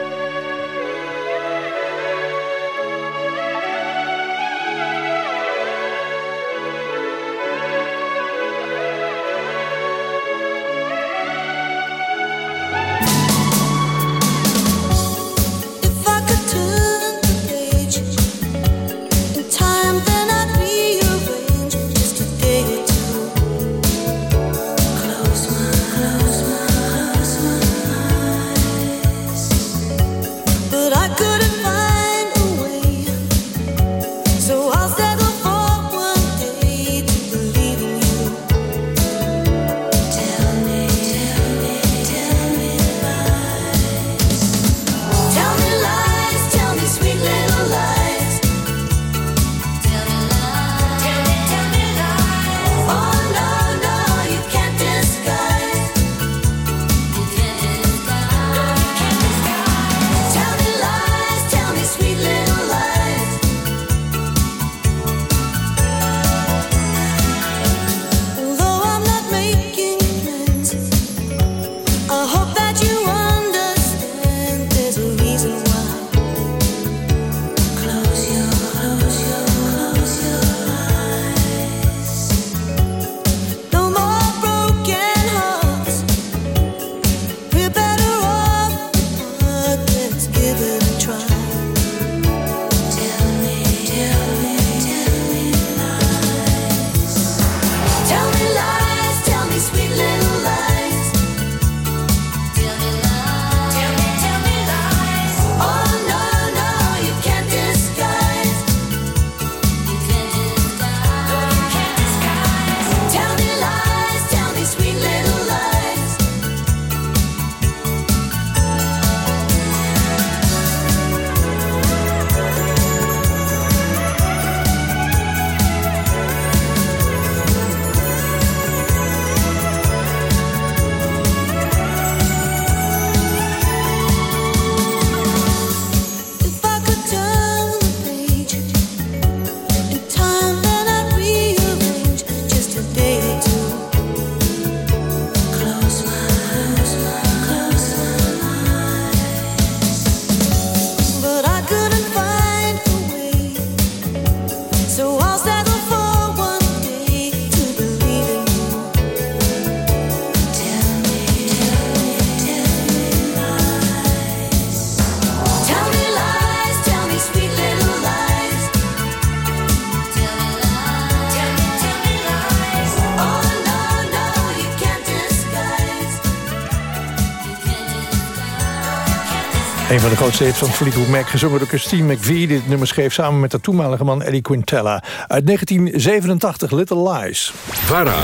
Van de grootste hits van Fleetwood Mac, gezongen door Christine McVie. Dit nummer schreef samen met de toenmalige man Eddie Quintella. Uit 1987, Little Lies.
VARA.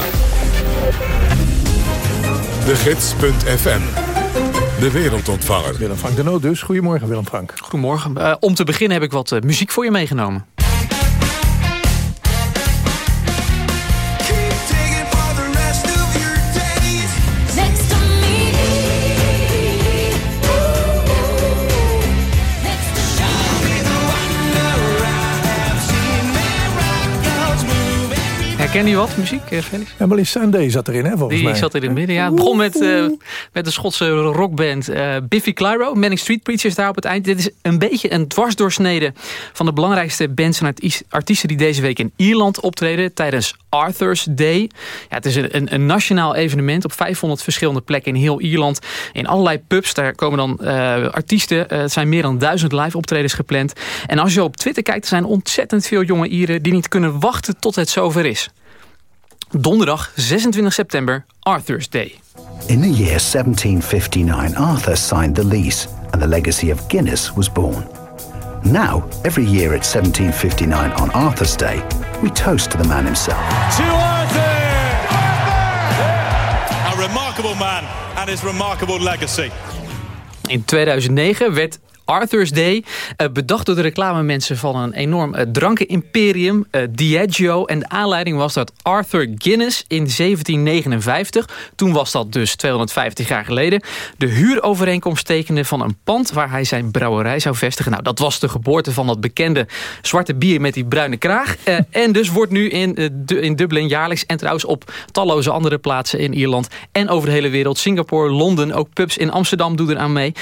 De Gids.fm. De wereldontvanger.
Willem Frank de Noot dus. Goedemorgen Willem Frank.
Goedemorgen. Eh, om te beginnen heb ik wat eh, muziek voor je meegenomen. Herken je wat, muziek, eh, Felix?
Emily Sunday zat erin, hè, volgens
Die
mij.
zat er in het midden, ja. Het begon met, eh, met de Schotse rockband eh, Biffy Clyro. Manic Street Preachers daar op het eind. Dit is een beetje een dwarsdoorsnede van de belangrijkste bands en arties- artiesten... die deze week in Ierland optreden tijdens Arthur's Day. Ja, het is een, een, nationaal evenement op 500 verschillende plekken in heel Ierland. In allerlei pubs, daar komen dan artiesten. Het zijn meer dan duizend live optredens gepland. En als je op Twitter kijkt, er zijn ontzettend veel jonge Ieren... die niet kunnen wachten tot het zover is. Donderdag 26 september, Arthur's Day.
In the year 1759, Arthur signed the lease, and the legacy of Guinness was born. Now, every year at 1759 on Arthur's Day, we toast to the man himself.
To Arthur! A remarkable man and his remarkable legacy.
In 2009 werd Arthur's Day eh, bedacht door de reclamemensen van een enorm eh, drankenimperium, eh, Diageo. En de aanleiding was dat Arthur Guinness in 1759, toen was dat dus 250 jaar geleden, de huurovereenkomst tekende van een pand waar hij zijn brouwerij zou vestigen. Nou, dat was de geboorte van dat bekende zwarte bier met die bruine kraag. En dus wordt nu in, in Dublin jaarlijks en trouwens op talloze andere plaatsen in Ierland en over de hele wereld, Singapore, Londen, ook pubs in Amsterdam doen er aan mee.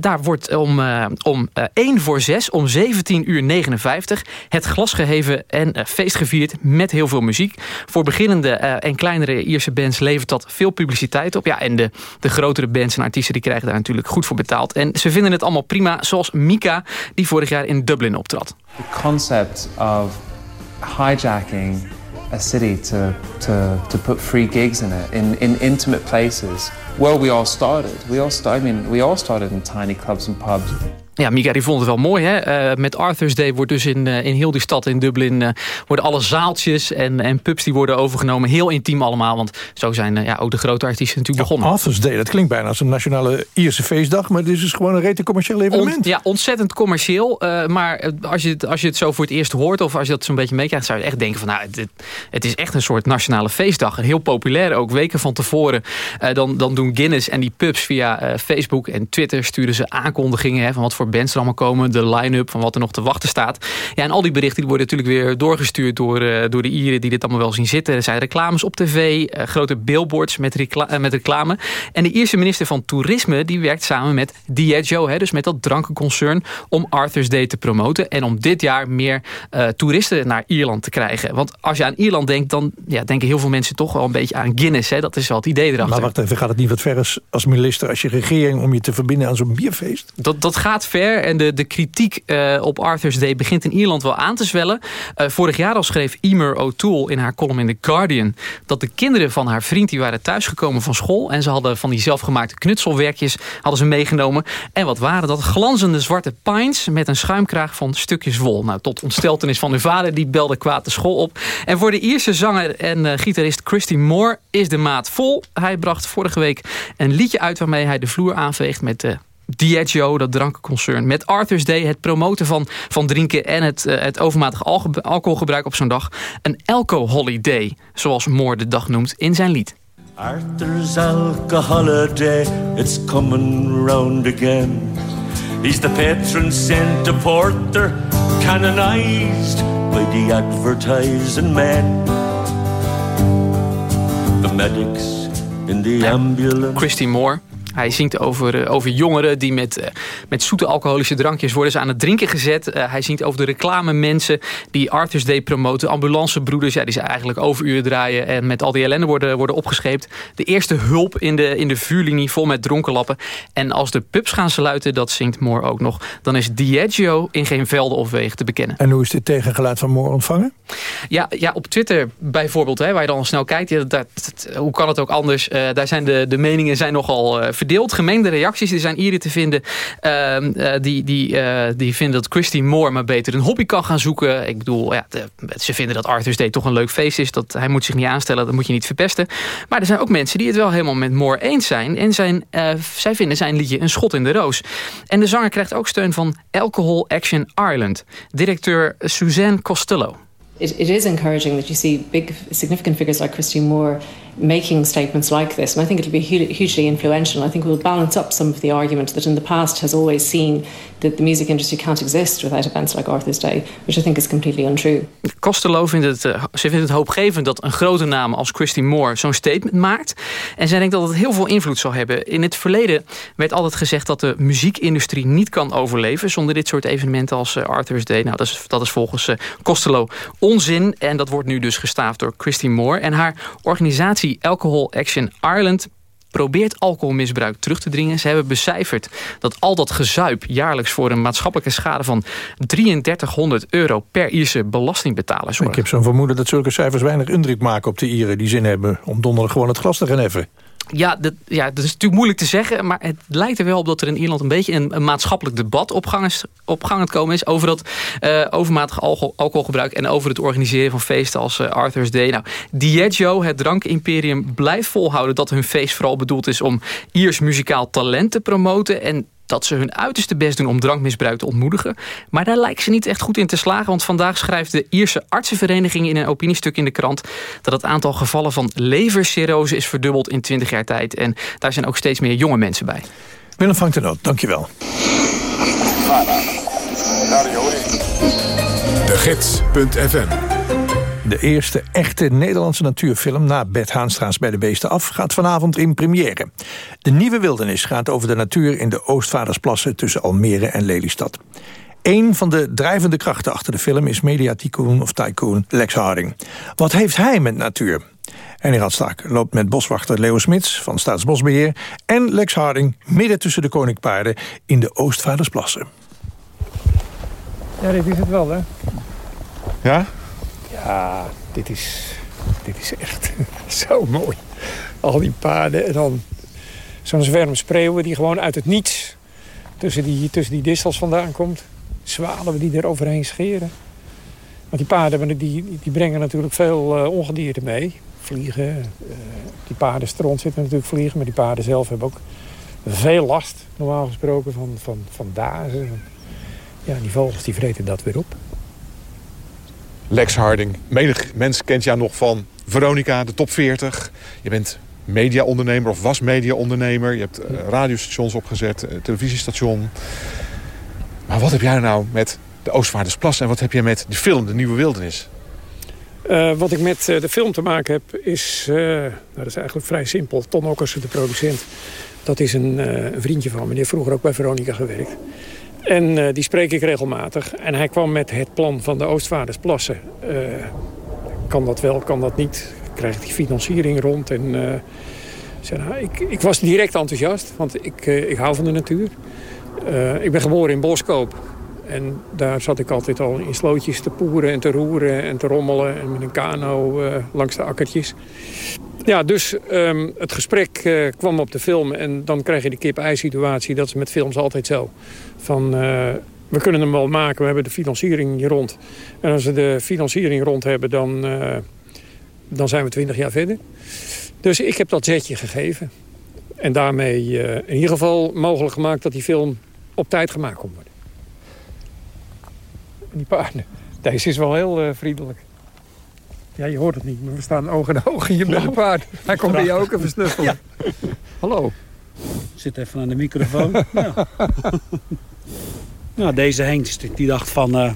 Daar wordt om, om eh 1 voor 6, om 17 uur 59, het glas geheven en eh, feest gevierd met heel veel muziek. Voor beginnende eh, en kleinere Ierse bands levert dat veel publiciteit op. Ja, en de, de grotere bands en artiesten die krijgen daar natuurlijk goed voor betaald. En ze vinden het allemaal prima, zoals Mika, die vorig jaar in Dublin optrad.
the concept of hijacking a city to, to, to put free gigs in it in, in intimate places where we all started. We all sta- I mean, we all started in tiny clubs and pubs.
Ja, Mika die vond het wel mooi. Hè? Eh, met Arthur's Day wordt dus in, eh, in heel die stad in Dublin... eh, worden alle zaaltjes en, en pubs die worden overgenomen. Heel intiem allemaal, want zo zijn ja, ook de grote artiesten natuurlijk begonnen.
Arthur's Day, dat klinkt bijna als een nationale Ierse feestdag... maar dit is dus gewoon een rete commercieel evenement.
Ont- ja, ontzettend commercieel. maar als je, het, als je het zo voor het eerst hoort... of als je dat zo'n beetje meekrijgt... zou je echt denken van... nou, het, het is echt een soort nationale feestdag. Heel populair, ook weken van tevoren. Dan, dan doen Guinness en die pubs via Facebook en Twitter... sturen ze aankondigingen hè, van wat voor bands er allemaal komen. De line-up van wat er nog te wachten staat. Ja, en al die berichten die worden natuurlijk weer doorgestuurd... door, eh, door de Ieren die dit allemaal wel zien zitten. Er zijn reclames op tv, eh, grote billboards met, recla- eh, met reclame. En de Ierse minister van Toerisme... die werkt samen met Diageo, hè, dus met dat drankenconcern... om Arthur's Day te promoten. En om dit jaar meer toeristen naar Ierland te krijgen. Want als je aan Ierland denkt... dan ja, denken heel veel mensen toch wel een beetje aan Guinness. Hè? Dat is wel het idee erachter.
Maar wacht even, gaat het niet wat ver als, als minister... als je regering om je te verbinden aan zo'n bierfeest?
Dat, dat gaat ver en de, de kritiek eh, op Arthur's Day begint in Ierland wel aan te zwellen. Eh, vorig jaar al schreef Emer O'Toole in haar column in The Guardian... dat de kinderen van haar vriend die waren thuisgekomen van school... en ze hadden van die zelfgemaakte knutselwerkjes hadden ze meegenomen. En wat waren dat? Glanzende zwarte pines met een schuimkraag van stukjes wol. Nou, tot ontsteltenis van hun vader, die belde kwaad de school op. En voor de Ierse zanger en eh, gitarist Christy Moore is de maat vol. Hij bracht vorige week een liedje uit waarmee hij de vloer aanveegt met... de Diageo, dat drankenconcern. Met Arthur's Day, het promoten van, van drinken... en het, eh, het overmatig alcoholgebruik op zo'n dag. Een alcoholiday, zoals Moore de dag noemt in zijn lied.
Arthur's alcoholiday, it's coming round again. He's the patron saint of Porter, canonized by the advertising men. The medics in the ambulance.
Christy Moore. Hij zingt over, eh, over jongeren die met, eh, met zoete alcoholische drankjes worden ze aan het drinken gezet. Eh, hij zingt over de reclame mensen die Arthur's Day promoten. Ambulancebroeders ja, die ze eigenlijk overuren draaien en met al die ellende worden, worden opgescheept. De eerste hulp in de, in de vuurlinie vol met dronkenlappen. En als de pubs gaan sluiten, dat zingt Moore ook nog... dan is Diageo in geen velden of wegen te bekennen.
En hoe is dit tegengeluid van Moore ontvangen?
Ja, ja, op Twitter bijvoorbeeld, hè, waar je dan snel kijkt. Ja, dat, dat- hoe kan het ook anders? Daar zijn de, de meningen zijn nogal eh, verdeeld, gemengde reacties. Er zijn Ieren te vinden ehm, eh, die, die, eh, die vinden dat Christy Moore maar beter een hobby kan gaan zoeken. Ik bedoel, ja, ze vinden dat Arthur's Day toch een leuk feest is. Dat hij moet zich niet aanstellen, dat moet je niet verpesten. Maar er zijn ook mensen die het wel helemaal met Moore eens zijn. En zijn, eh, zij vinden zijn liedje een schot in de roos. En de zanger krijgt ook steun van Alcohol Action Ireland. Directeur Suzanne Costello.
It, it is encouraging that you see big, significant figures like Christine Moore making statements like this. And I think it'll be hu- hugely influential. I think it will balance up some of the argument that in the past has always seen that the music industry can't exist without events like Arthur's Day, which I think is completely untrue.
Costello vindt het, eh, ze vindt het hoopgevend dat een grote naam als Christy Moore zo'n statement maakt. En zij denkt dat het heel veel invloed zal hebben. In het verleden werd altijd gezegd dat de muziekindustrie niet kan overleven zonder dit soort evenementen als eh, Arthur's Day. Nou, dat is, dat is volgens eh, Costello onzin. En dat wordt nu dus gestaafd door Christy Moore. En haar organisatie Alcohol Action Ireland probeert alcoholmisbruik terug te dringen. Ze hebben becijferd dat al dat gezuip jaarlijks voor een maatschappelijke schade van 3300 euro per Ierse belastingbetaler zorgt.
Ik heb zo'n vermoeden dat zulke cijfers weinig indruk maken op de Ieren... die zin hebben om donderdag gewoon het glas te gaan heffen.
Ja dat, ja, dat is natuurlijk moeilijk te zeggen. Maar het lijkt er wel op dat er in Ierland een beetje een, maatschappelijk debat op gang, is, op gang het komen is. Over dat eh, overmatig alcohol, alcoholgebruik en over het organiseren van feesten als eh, Arthur's Day. Nou, Diageo, het drankimperium, blijft volhouden dat hun feest vooral bedoeld is om Iers muzikaal talent te promoten. En dat ze hun uiterste best doen om drankmisbruik te ontmoedigen. Maar daar lijken ze niet echt goed in te slagen. Want vandaag schrijft de Ierse artsenvereniging in een opiniestuk in de krant... dat het aantal gevallen van levercirrose is verdubbeld in 20 jaar tijd. En daar zijn ook steeds meer jonge mensen bij.
Willem van de Noot, dankjewel.
De Gids.fm
De eerste echte Nederlandse natuurfilm na Bert Haanstra's bij de Beesten af... gaat vanavond in première. De Nieuwe Wildernis gaat over de natuur in de Oostvaardersplassen... tussen Almere en Lelystad. Een van de drijvende krachten achter de film is mediatycoon of tycoon Lex Harding. Wat heeft hij met natuur? En Radstaak loopt met boswachter Leo Smits van Staatsbosbeheer... en Lex Harding midden tussen de koninkpaarden in de Oostvaardersplassen.
Ja, dit is het wel, hè?
Ja?
Ja, dit is, dit is echt <laughs> zo mooi. Al die paarden en dan zo'n zwerm spreeuwen die gewoon uit het niets tussen die, tussen die distels vandaan komt. Zwalen die er overheen scheren. Want die paarden die, die brengen natuurlijk veel eh, ongedierte mee. Vliegen. eh, die paarden stront zitten natuurlijk vliegen. Maar die paarden zelf hebben ook veel last, normaal gesproken, van, van, van dazen. Ja, die vogels die vreten dat weer op.
Lex Harding. Menig mens kent jou nog van Veronica, de top 40. Je bent mediaondernemer of was mediaondernemer. Je hebt eh, radiostations opgezet, eh, televisiestation. Maar wat heb jij nou met de Oostvaardersplassen en wat heb jij met de film De Nieuwe Wildernis?
Eh, wat ik met de film te maken heb is... nou, dat is eigenlijk vrij simpel. Ton Okkersen, de producent. Dat is een, een vriendje van me. Die heeft vroeger ook bij Veronica gewerkt. En eh, die spreek ik regelmatig. En hij kwam met het plan van de Oostvaardersplassen. Eh, kan dat wel, kan dat niet? Krijg ik die financiering rond? En, eh, zei, nou, ik, ik was direct enthousiast, want ik, ik hou van de natuur. Ik ben geboren in Boskoop. En daar zat ik altijd al in slootjes te poeren en te roeren en te rommelen. En met een kano eh, langs de akkertjes. Ja, dus ehm, het gesprek eh, kwam op de film. En dan krijg je de kip-ei-situatie. Dat is met films altijd zo. Van, eh, we kunnen hem wel maken, we hebben de financiering rond. En als we de financiering rond hebben, dan, dan zijn we twintig jaar verder. Dus ik heb dat zetje gegeven. En daarmee in ieder geval mogelijk gemaakt dat die film op tijd gemaakt kon worden. En die paarden, deze is wel heel eh, vriendelijk. Ja, je hoort het niet, maar we staan oog in oog hier met een paard. Hij komt bij jou ook even snuffelen. Hallo.
Zit even aan de microfoon. <laughs> ja. nou, deze hengst die dacht van... eh,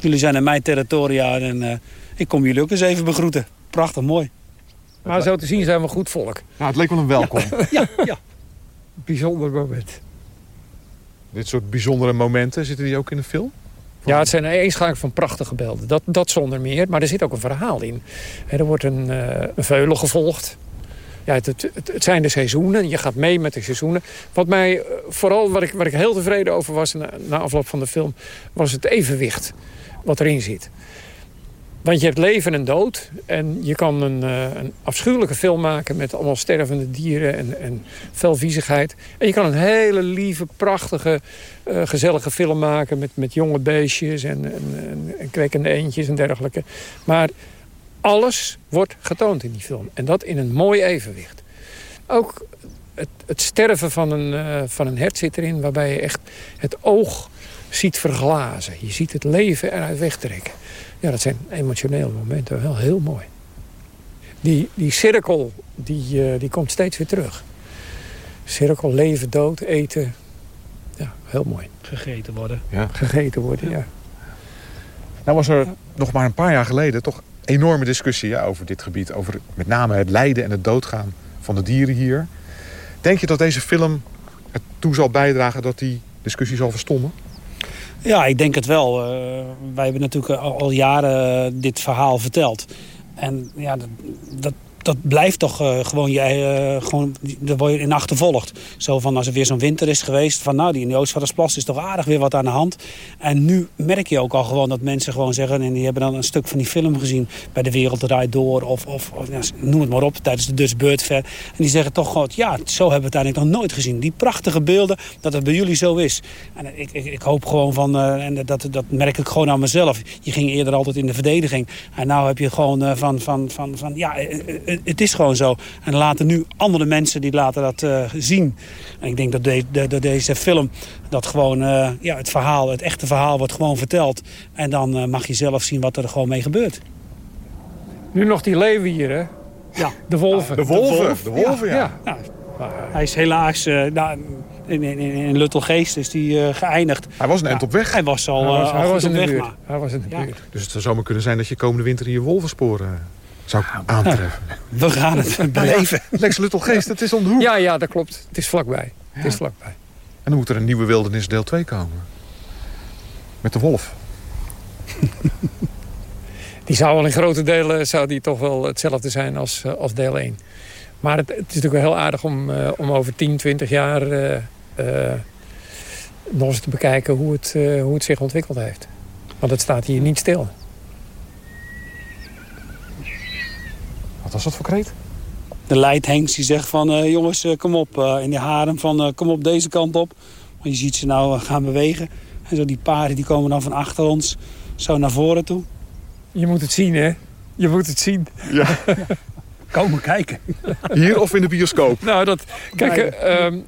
jullie zijn in mijn territoria en eh, ik kom jullie ook eens even begroeten. Prachtig mooi.
Maar zo te zien zijn we goed volk.
Ja, het leek wel een welkom.
Ja, ja.
Bijzonder moment.
Dit soort bijzondere momenten, zitten die ook in de film?
Ja, het zijn eenschakeling van prachtige beelden. Dat, dat zonder meer. Maar er zit ook een verhaal in. Er wordt een, een veulen gevolgd. Ja, het, het, zijn de seizoenen. Je gaat mee met de seizoenen. Wat mij eh, vooral, waar ik, waar ik heel tevreden over was na afloop van de film... was het evenwicht wat erin zit. Want je hebt leven en dood. En je kan een, eh, een afschuwelijke film maken met allemaal stervende dieren en, en veel. En je kan een hele lieve, prachtige, eh, gezellige film maken met, met jonge beestjes en, en, en, en kwekkende eendjes en dergelijke. Maar alles wordt getoond in die film. En dat in een mooi evenwicht. Ook het, het sterven van een, eh, van een hert zit erin... waarbij je echt het oog ziet verglazen. Je ziet het leven eruit wegtrekken. Ja, dat zijn emotionele momenten. Wel heel mooi. Die, die cirkel, die, eh, die komt steeds weer terug. Cirkel, leven, dood, eten. Ja, heel mooi.
Gegeten worden.
Ja.
Gegeten worden, ja.
Nou was er nog maar een paar jaar geleden toch enorme discussie ja, over dit gebied. Over met name het lijden en het doodgaan van de dieren hier. Denk je dat deze film ertoe zal bijdragen dat die discussie zal verstommen?
Ja, ik denk het wel. Eh, wij hebben natuurlijk al, al jaren dit verhaal verteld. En ja, dat, dat, dat blijft toch eh, gewoon, je, eh, gewoon, daar word je in achtervolgd. Zo van als er weer zo'n winter is geweest, van nou, die in de is toch aardig weer wat aan de hand. En nu merk je ook al gewoon dat mensen gewoon zeggen, en die hebben dan een stuk van die film gezien bij De Wereld Draait Door, of, of, of noem het maar op, tijdens de Dutch Bird Fair. En die zeggen toch gewoon, ja, zo hebben we het eigenlijk nog nooit gezien. Die prachtige beelden, dat het bij jullie zo is. En ik, ik, ik hoop gewoon van, eh, en dat, dat merk ik gewoon aan mezelf. Je ging eerder altijd in de verdediging. En nou heb je gewoon van, van, van, van, ja, het is gewoon zo. En laten nu andere mensen die laten dat eh, zien. En ik denk dat, de, de- dat deze film, dat gewoon eh, ja, het verhaal, het echte verhaal wordt gewoon verteld. En dan eh, mag je zelf zien wat er gewoon mee gebeurt.
Nu nog die leeuwen hier, hè?
Ja.
De wolven.
De wolven, de wolven, ja.
ja. Hij is helaas eh, nou, in, in, in Luttelgeest is die, eh, geëindigd.
Hij was een eind op weg.
Hij was al,
Hij was-
eh,
hij was in
op
de
weg.
buurt.
Maar.
Hij was in de
Ja.
buurt.
Dus het zou zomaar kunnen zijn dat je komende winter hier wolvensporen zou aantreffen. <laughs>
We gaan het <laughs> beleven.
Lex Luttelgeest, het is om de hoek.
Ja, ja, dat klopt. Het is vlakbij. Het is vlakbij.
En dan moet er een nieuwe wildernis deel 2 komen. Met de wolf. <laughs>
Die zou wel in grote delen zou die toch wel hetzelfde zijn als, eh, als deel 1. Maar het, het is natuurlijk wel heel aardig om, eh, om over 10, 20 jaar eh, nog eens te bekijken hoe het, hoe het zich ontwikkeld heeft. Want het staat hier niet stil.
Was dat voor kreet?
De leidhengst die zegt van eh, jongens eh, kom op. eh, in de harem van eh, kom op deze kant op. Want je ziet ze nou gaan bewegen. En zo die paarden die komen dan van achter ons zo naar voren toe.
Je moet het zien, hè? Je moet het zien.
Ja. <laughs>
Komen kijken.
Hier of in de bioscoop?
Nou, dat, kijk, eh, ehm,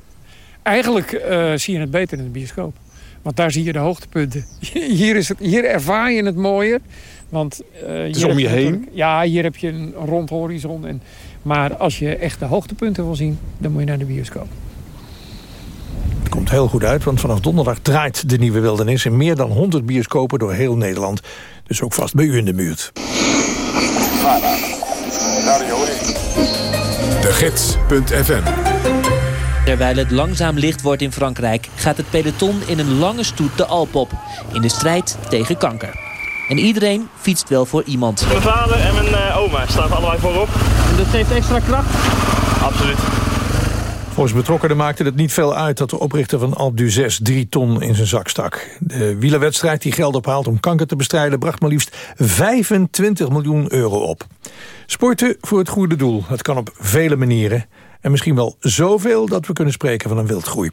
eigenlijk eh, zie je het beter in de bioscoop. Want daar zie je de hoogtepunten. <laughs> Hier, is het, hier ervaar je het mooier. Want, eh,
is om je heen.
Ja, hier heb je een rond horizon. En, maar als je echt de hoogtepunten wil zien, dan moet je naar de bioscoop.
Het komt heel goed uit, want vanaf donderdag draait de Nieuwe Wildernis... in meer dan 100 bioscopen door heel Nederland. Dus ook vast bij u in de buurt.
De Gids.fm
Terwijl het langzaam licht wordt in Frankrijk... gaat het peloton in een lange stoet de Alp op. In de strijd tegen kanker. En iedereen fietst wel voor iemand.
Mijn vader en mijn eh, oma staan allebei voorop.
En dat geeft extra kracht?
Absoluut.
Volgens betrokkenen maakte het niet veel uit dat de oprichter van Alpe d'Huez drie ton in zijn zak stak. De wielerwedstrijd die geld ophaalt om kanker te bestrijden bracht maar liefst 25 miljoen euro op. Sporten voor het goede doel, dat kan op vele manieren. En misschien wel zoveel dat we kunnen spreken van een wildgroei.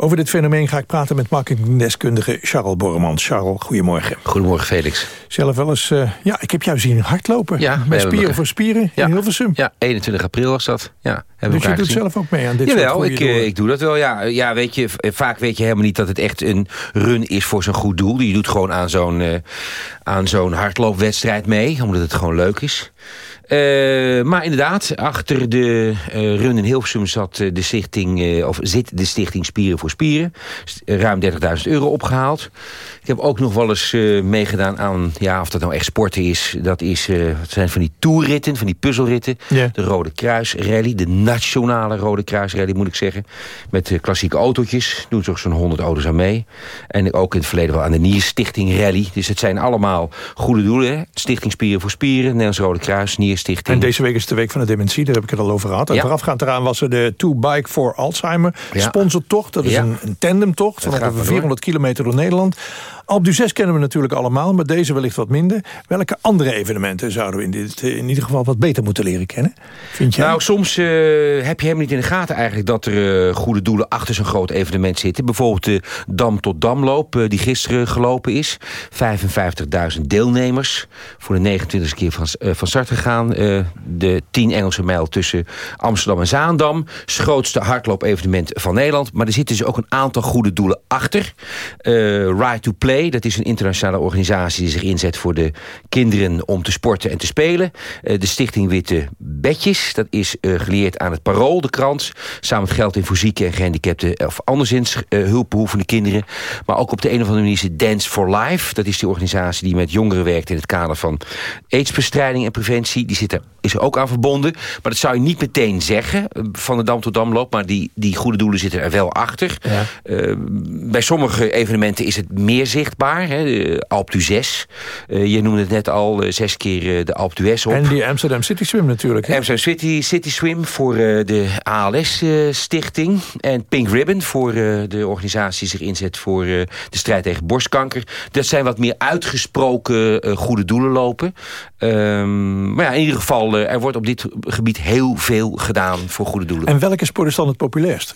Over dit fenomeen ga ik praten met marketingdeskundige Charles Borremans. Charles, goedemorgen.
Goedemorgen Felix.
Zelf wel eens, eh, ja, ik heb jou zien hardlopen.
Ja,
Bij Spieren
elkaar-
voor Spieren
Ja.
in Hilversum.
Ja, 21 april was dat. Ja,
Dus je doet
gezien.
zelf ook mee aan dit soort
Jawel,
goede
ik, eh, ik doe dat wel. Ja, ja, weet je, v- vaak weet je helemaal niet dat het echt een run is voor zo'n goed doel. Je doet gewoon aan zo'n eh, aan zo'n hardloopwedstrijd mee, omdat het gewoon leuk is. Eh, maar inderdaad, achter de eh, run in Hilversum zat eh, de stichting, of zit de stichting Spieren voor Spieren. Ruim 30.000 euro opgehaald. Ik heb ook nog wel eens eh, meegedaan aan, ja, of dat nou echt sporten is. Dat is, het zijn van die toerritten, van die puzzelritten. De Rode Kruis Rally, de nationale Rode Kruis Rally moet ik zeggen. Met eh, klassieke autootjes, doen toch zo'n 100 auto's aan mee. En ook in het verleden wel aan de Nierstichting Rally. Dus het zijn allemaal goede doelen. Hè? Stichting Spieren voor Spieren, Nederlands Rode Kruis, Nierstichting.
En deze week is de week van de dementie, daar heb ik het al over gehad. En
Ja.
voorafgaand eraan was er de Two Bike for Alzheimer
Ja.
sponsortocht. Dat is
Ja.
een, een tandemtocht van ongeveer
maar door.
400 kilometer door Nederland. Alpe d'Huez kennen we natuurlijk allemaal, maar deze wellicht wat minder. Welke andere evenementen zouden we in, dit, eh, in ieder geval wat beter moeten leren kennen? Vind jij?
Nou, soms eh, heb je helemaal niet in de gaten eigenlijk... dat er eh, goede doelen achter zo'n groot evenement zitten. Bijvoorbeeld de Dam tot Damloop, die gisteren gelopen is. 55.000 deelnemers. Voor de 29e keer van, van start gegaan. De 10 Engelse mijl tussen Amsterdam en Zaandam. Het grootste hardloop-evenement van Nederland. Maar er zitten dus ook een aantal goede doelen achter. Ride to Play, dat is een internationale organisatie... die zich inzet voor de kinderen om te sporten en te spelen. Eh, de Stichting Witte Bedjes, dat is eh, geleerd aan het Parool, de krant. Samen met geld in voor zieke en gehandicapte... of anderszins eh, hulpbehoevende kinderen. Maar ook op de een of andere manier is het Dance for Life. Dat is die organisatie die met jongeren werkt... in het kader van aidsbestrijding en preventie. Die zit er, is er ook aan verbonden. Maar dat zou je niet meteen zeggen van de Dam tot Damloop. Maar die, die goede doelen zitten er wel achter. Eh, bij sommige evenementen is het meer zichtbaar. Hè, de Alpe d'Huez. Eh, je noemde het net al eh, zes keer eh, de d'Huez op.
En die Amsterdam City Swim natuurlijk. hè?
Amsterdam City, City Swim voor de ALS-stichting. en Pink Ribbon voor de organisatie die zich inzet voor de strijd tegen borstkanker. Dat zijn wat meer uitgesproken goede doelen lopen. Ehm, maar ja, in ieder geval, er wordt op dit gebied heel veel gedaan voor goede doelen.
En welke sport is dan het populairst?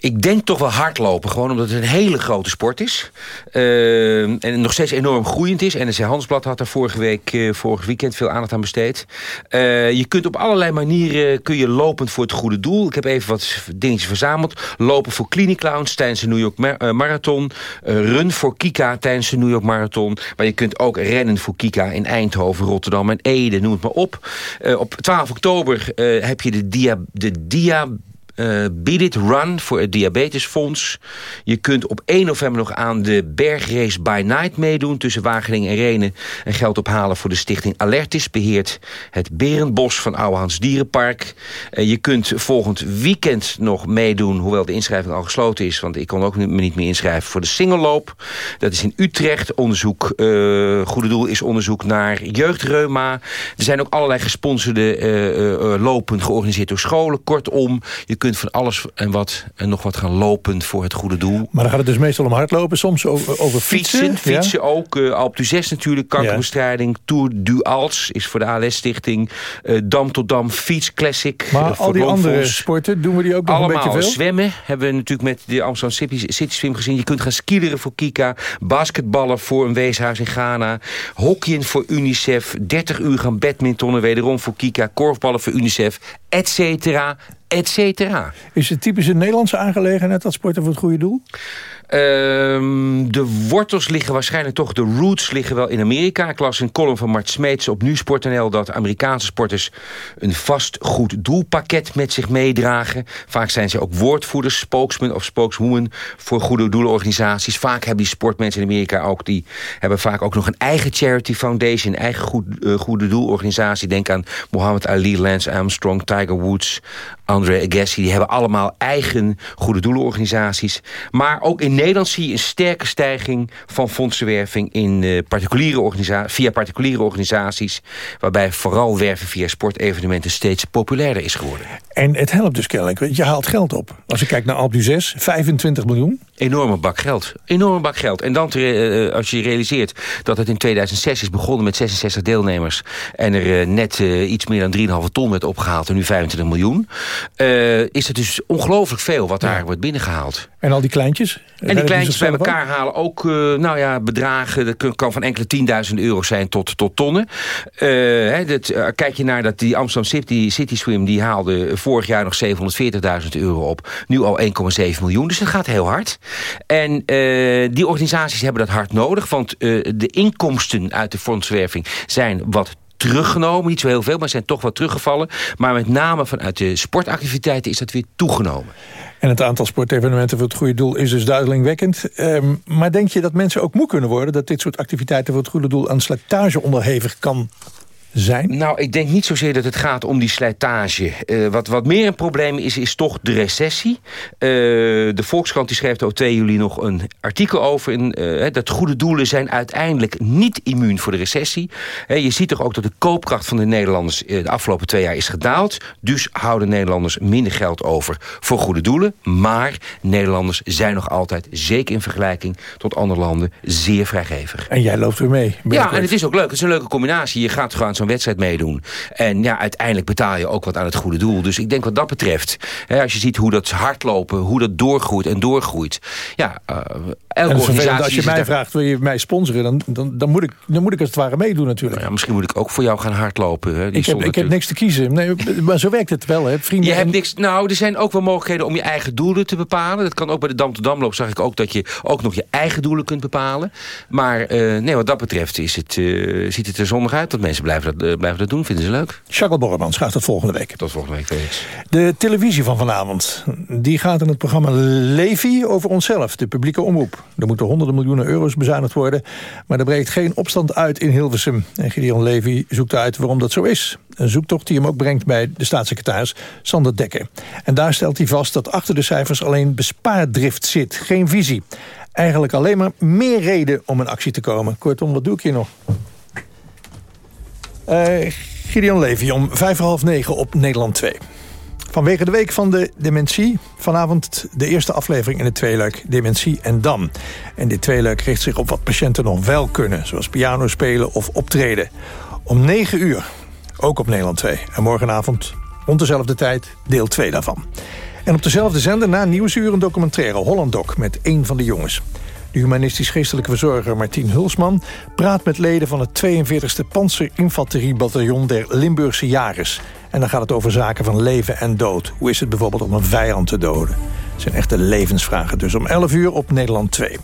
Ik denk toch wel hardlopen, gewoon omdat het een hele grote sport is. Ehm, en nog steeds enorm groeiend is. NRC Handelsblad had daar vorige week, eh, vorig weekend veel aandacht aan besteed. Eh, je kunt op allerlei manieren kun je lopend voor het goede doel. Ik heb even wat dingetjes verzameld. Lopen voor Clowns tijdens de New York eh, Marathon. Run voor Kika tijdens de New York Marathon. Maar je kunt ook rennen voor Kika in Eindhoven, Rotterdam en Ede, noem het maar op. Op 12 oktober heb je de dia... De dia eh Beat It Run voor het Diabetesfonds. Je kunt op 1 november nog aan de bergrace by night meedoen... tussen Wageningen en Renen. En geld ophalen voor de stichting Alertis. Beheert het Berenbos van Ouwehands Dierenpark. Eh, je kunt volgend weekend nog meedoen... hoewel de inschrijving al gesloten is... want ik kon ook me niet meer inschrijven voor de singelloop. Dat is in Utrecht. Onderzoek, eh, Goede Doel is onderzoek naar jeugdreuma. Er zijn ook allerlei gesponsorde lopen georganiseerd door scholen. Kortom, je kunt van alles en wat en nog wat gaan lopen voor het goede doel.
Maar dan gaat het dus meestal om hardlopen, soms over, over fietsen.
Fietsen,
ja?
ook. eh Alpe d'Huez natuurlijk, kankerbestrijding. Tour du Als is voor de ALS-stichting. eh, Dam tot Dam Fiets Classic. eh,
Maar
voor
al die andere sporten, doen we die ook nog
Allemaal
een beetje veel?
zwemmen hebben we natuurlijk met de Amsterdam City, City Swim gezien. Je kunt gaan skileren voor Kika. Basketballen voor een weeshuis in Ghana. Hockeyen voor UNICEF. 30 uur gaan badmintonnen wederom voor Kika. Korfballen voor UNICEF. Et cetera, et cetera.
Is het typisch een Nederlandse aangelegenheid, dat sporten voor het goede doel?
Ehm, de wortels liggen waarschijnlijk toch, de roots liggen wel in Amerika. Ik las een column van Mart Smeets op Nieuwsport.nl... dat Amerikaanse sporters een vast goed doelpakket met zich meedragen. Vaak zijn ze ook woordvoerders, spokesman of spokeswoman... voor goede doelenorganisaties. Vaak hebben die sportmensen in Amerika ook... die hebben vaak ook nog een eigen charity foundation... een eigen goed, eh, goede doelorganisatie. Denk aan Muhammad Ali, Lance Armstrong, Tiger Woods... André Agassi, die hebben allemaal eigen goede doelenorganisaties. Maar ook in Nederland zie je een sterke stijging van fondsenwerving in, eh, particuliere organisa via particuliere organisaties. Waarbij vooral werven via sportevenementen steeds populairder is geworden.
En het helpt dus kennelijk, je haalt geld op. Als je kijkt naar Alpe d'Huez, 25 miljoen.
Enorme bak geld. Enorme bak geld. En dan te, eh, als je realiseert dat het in 2006 is begonnen met 66 deelnemers... en er eh, net eh, iets meer dan 3,5 ton werd opgehaald en nu 25 miljoen... eh, is het dus ongelooflijk veel wat daar wordt binnengehaald.
En al die kleintjes?
En die kleintjes bij elkaar halen ook eh, nou ja, bedragen. Dat kan van enkele tienduizenden euro's zijn tot, tot tonnen. Eh, hè, dat, eh, kijk je naar dat die Amsterdam City, City Swim... die haalde vorig jaar nog 740.000 euro op. Nu al 1,7 miljoen. Dus dat gaat heel hard. En die organisaties hebben dat hard nodig. Want de inkomsten uit de fondswerving zijn wat teruggenomen. Niet zo heel veel, maar zijn toch wat teruggevallen. Maar met name vanuit de sportactiviteiten is dat weer toegenomen.
En het aantal sportevenementen voor het goede doel is dus duizelingwekkend. Ehm, maar denk je dat mensen ook moe kunnen worden... dat dit soort activiteiten voor het goede doel aan slijtage onderhevig kan zijn?
Nou, ik denk niet zozeer dat het gaat om die slijtage. Eh, wat, wat meer een probleem is, is toch de recessie. Eh, de Volkskrant die schreef er op 2 juli nog een artikel over... In, eh, dat goede doelen zijn uiteindelijk niet immuun voor de recessie. je ziet toch ook dat de koopkracht van de Nederlanders... de afgelopen twee jaar is gedaald. Dus houden Nederlanders minder geld over voor goede doelen. Maar Nederlanders zijn nog altijd, zeker in vergelijking tot andere landen... zeer vrijgevig.
En jij loopt weer mee.
Ja, en het is ook leuk. Het is een leuke combinatie. Je gaat gewoon aan wedstrijd meedoen. En ja, uiteindelijk betaal je ook wat aan het goede doel. Dus ik denk wat dat betreft, hè, als je ziet hoe dat hardlopen, hoe dat doorgroeit en doorgroeit. Ja, uh, elke organisatie...
Als je mij vraagt, wil je mij sponsoren, dan, dan, dan, moet ik, dan moet ik als het ware meedoen natuurlijk.
Ja, misschien moet ik ook voor jou gaan hardlopen. Hè. Die
ik, heb, ik heb niks te kiezen. Nee, maar zo werkt het wel, hè. Vrienden
je hebt niks, nou, er zijn ook wel mogelijkheden om je eigen doelen te bepalen. Dat kan ook bij de Dam to Damloop, zag ik ook dat je ook nog je eigen doelen kunt bepalen. Maar uh, nee, wat dat betreft is het, uh, ziet het er zonnig uit dat mensen blijven dat, uh, blijven dat doen. Vinden ze leuk.
Jacques Borremans gaat tot volgende week.
Tot volgende week, Felix.
De televisie van vanavond die gaat in het programma Levi over onszelf, de publieke omroep. Er moeten honderden miljoenen euro's bezuinigd worden, maar er breekt geen opstand uit in Hilversum. En Gideon Levy zoekt uit waarom dat zo is. Een zoektocht die hem ook brengt bij de staatssecretaris Sander Dekker. En daar stelt hij vast dat achter de cijfers alleen bespaardrift zit, geen visie. Eigenlijk alleen maar meer reden om in actie te komen. Kortom, wat doe ik hier nog? Uh, Gideon vijf voor half negen op Nederland 2. Vanwege de week van de dementie. Vanavond de eerste aflevering in het tweeluik Dementie en Dam. En dit tweeluik richt zich op wat patiënten nog wel kunnen. Zoals piano spelen of optreden. Om 9 uur, ook op Nederland 2. En morgenavond rond dezelfde tijd deel 2 daarvan. En op dezelfde zender na Nieuwsuur een documentaire Holland Doc met één van de jongens. De humanistisch-geestelijke verzorger Martien Hulsman... praat met leden van het 42e Panzerinfanteriebataljon der Limburgse Jagers. En dan gaat het over zaken van leven en dood. Hoe is het bijvoorbeeld om een vijand te doden? Het zijn echte levensvragen, dus om 11 uur op Nederland 2.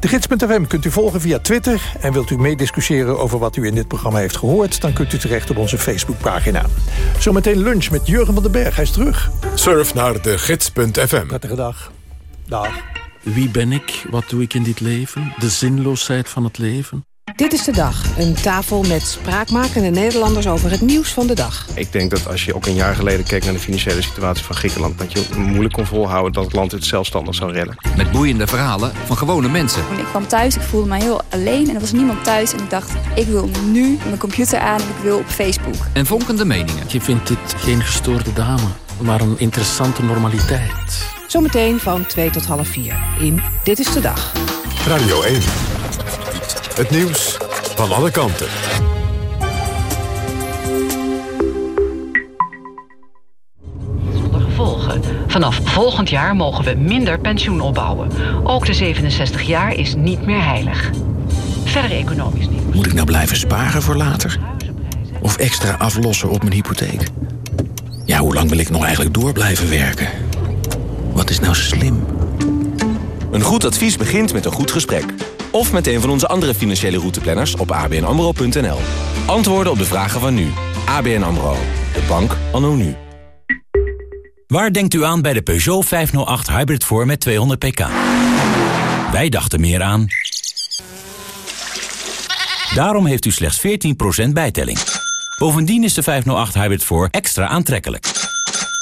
De Gids.fm kunt u volgen via Twitter... en wilt u meediscussiëren over wat u in dit programma heeft gehoord... dan kunt u terecht op onze Facebookpagina. Zometeen lunch met Jurgen van den Berg, hij is terug.
Surf naar de Gids.fm.
Prettige dag. Dag.
Wie ben ik? Wat doe ik in dit leven? De zinloosheid van het leven?
Dit is de dag. Een tafel met spraakmakende Nederlanders over het nieuws van de dag.
Ik denk dat als je ook een jaar geleden keek naar de financiële situatie van Griekenland... dat je moeilijk kon volhouden dat het land het zelfstandig zou redden.
Met boeiende verhalen van gewone mensen.
Ik kwam thuis, ik voelde mij heel alleen en er was niemand thuis. En ik dacht, ik wil nu mijn computer aan en ik wil op Facebook.
En vonkende meningen.
Je vindt dit geen gestoorde dame, maar een interessante normaliteit.
Zometeen van 2 tot half 4 in Dit is de Dag.
Radio 1. Het nieuws van alle kanten.
Zonder gevolgen. Vanaf volgend jaar mogen we minder pensioen opbouwen. Ook de 67 jaar is niet meer heilig. Verder economisch nieuws.
Moet ik nou blijven sparen voor later? Of extra aflossen op mijn hypotheek? Ja, hoe lang wil ik nog eigenlijk door blijven werken? Wat is nou slim?
Een goed advies begint met een goed gesprek. Of met een van onze andere financiële routeplanners op abnamro.nl. Antwoorden op de vragen van nu. ABN AMRO. De bank anno nu.
Waar denkt u aan bij de Peugeot 508 Hybrid 4 met 200 pk? Wij dachten meer aan... Daarom heeft u slechts 14% bijtelling. Bovendien is de 508 Hybrid 4 extra aantrekkelijk.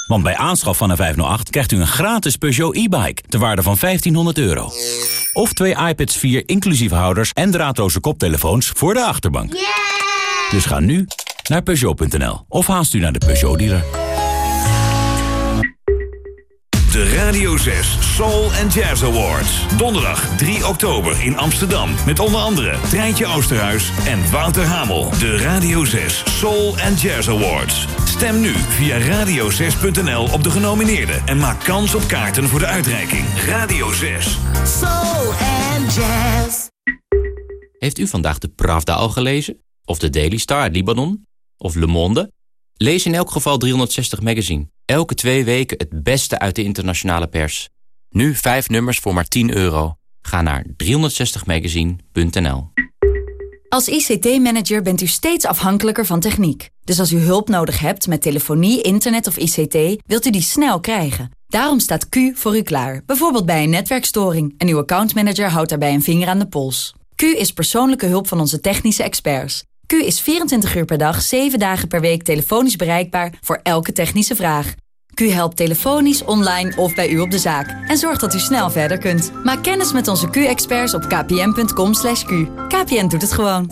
Want bij aanschaf van een 508 krijgt u een gratis Peugeot e-bike... ter waarde van 1500 euro. Of twee iPads 4 inclusief houders en draadloze koptelefoons voor de achterbank. Dus ga nu naar Peugeot.nl of haast u naar de Peugeot-dealer.
De Radio 6 Soul and Jazz Awards. Donderdag 3 oktober in Amsterdam. Met onder andere Treintje Oosterhuis en Wouter Hamel. De Radio 6 Soul and Jazz Awards. Stem nu via radio6.nl op de genomineerden. En maak kans op kaarten voor de uitreiking. Radio 6.
Soul and Jazz.
Heeft u vandaag de Pravda al gelezen? Of de Daily Star uit Libanon? Of Le Monde? Lees in elk geval 360 Magazine. Elke twee weken het beste uit de internationale pers. Nu vijf nummers voor maar 10 euro. Ga naar 360magazine.nl
Als ICT-manager bent u steeds afhankelijker van techniek. Dus als u hulp nodig hebt met telefonie, internet of ICT... wilt u die snel krijgen. Daarom staat Q voor u klaar. Bijvoorbeeld bij een netwerkstoring. En uw accountmanager houdt daarbij een vinger aan de pols. Q is persoonlijke hulp van onze technische experts. Q is 24 uur per dag, 7 dagen per week telefonisch bereikbaar voor elke technische vraag. Q helpt telefonisch, online of bij u op de zaak. En zorgt dat u snel verder kunt. Maak kennis met onze Q-experts op kpn.com. /q. KPN doet het gewoon.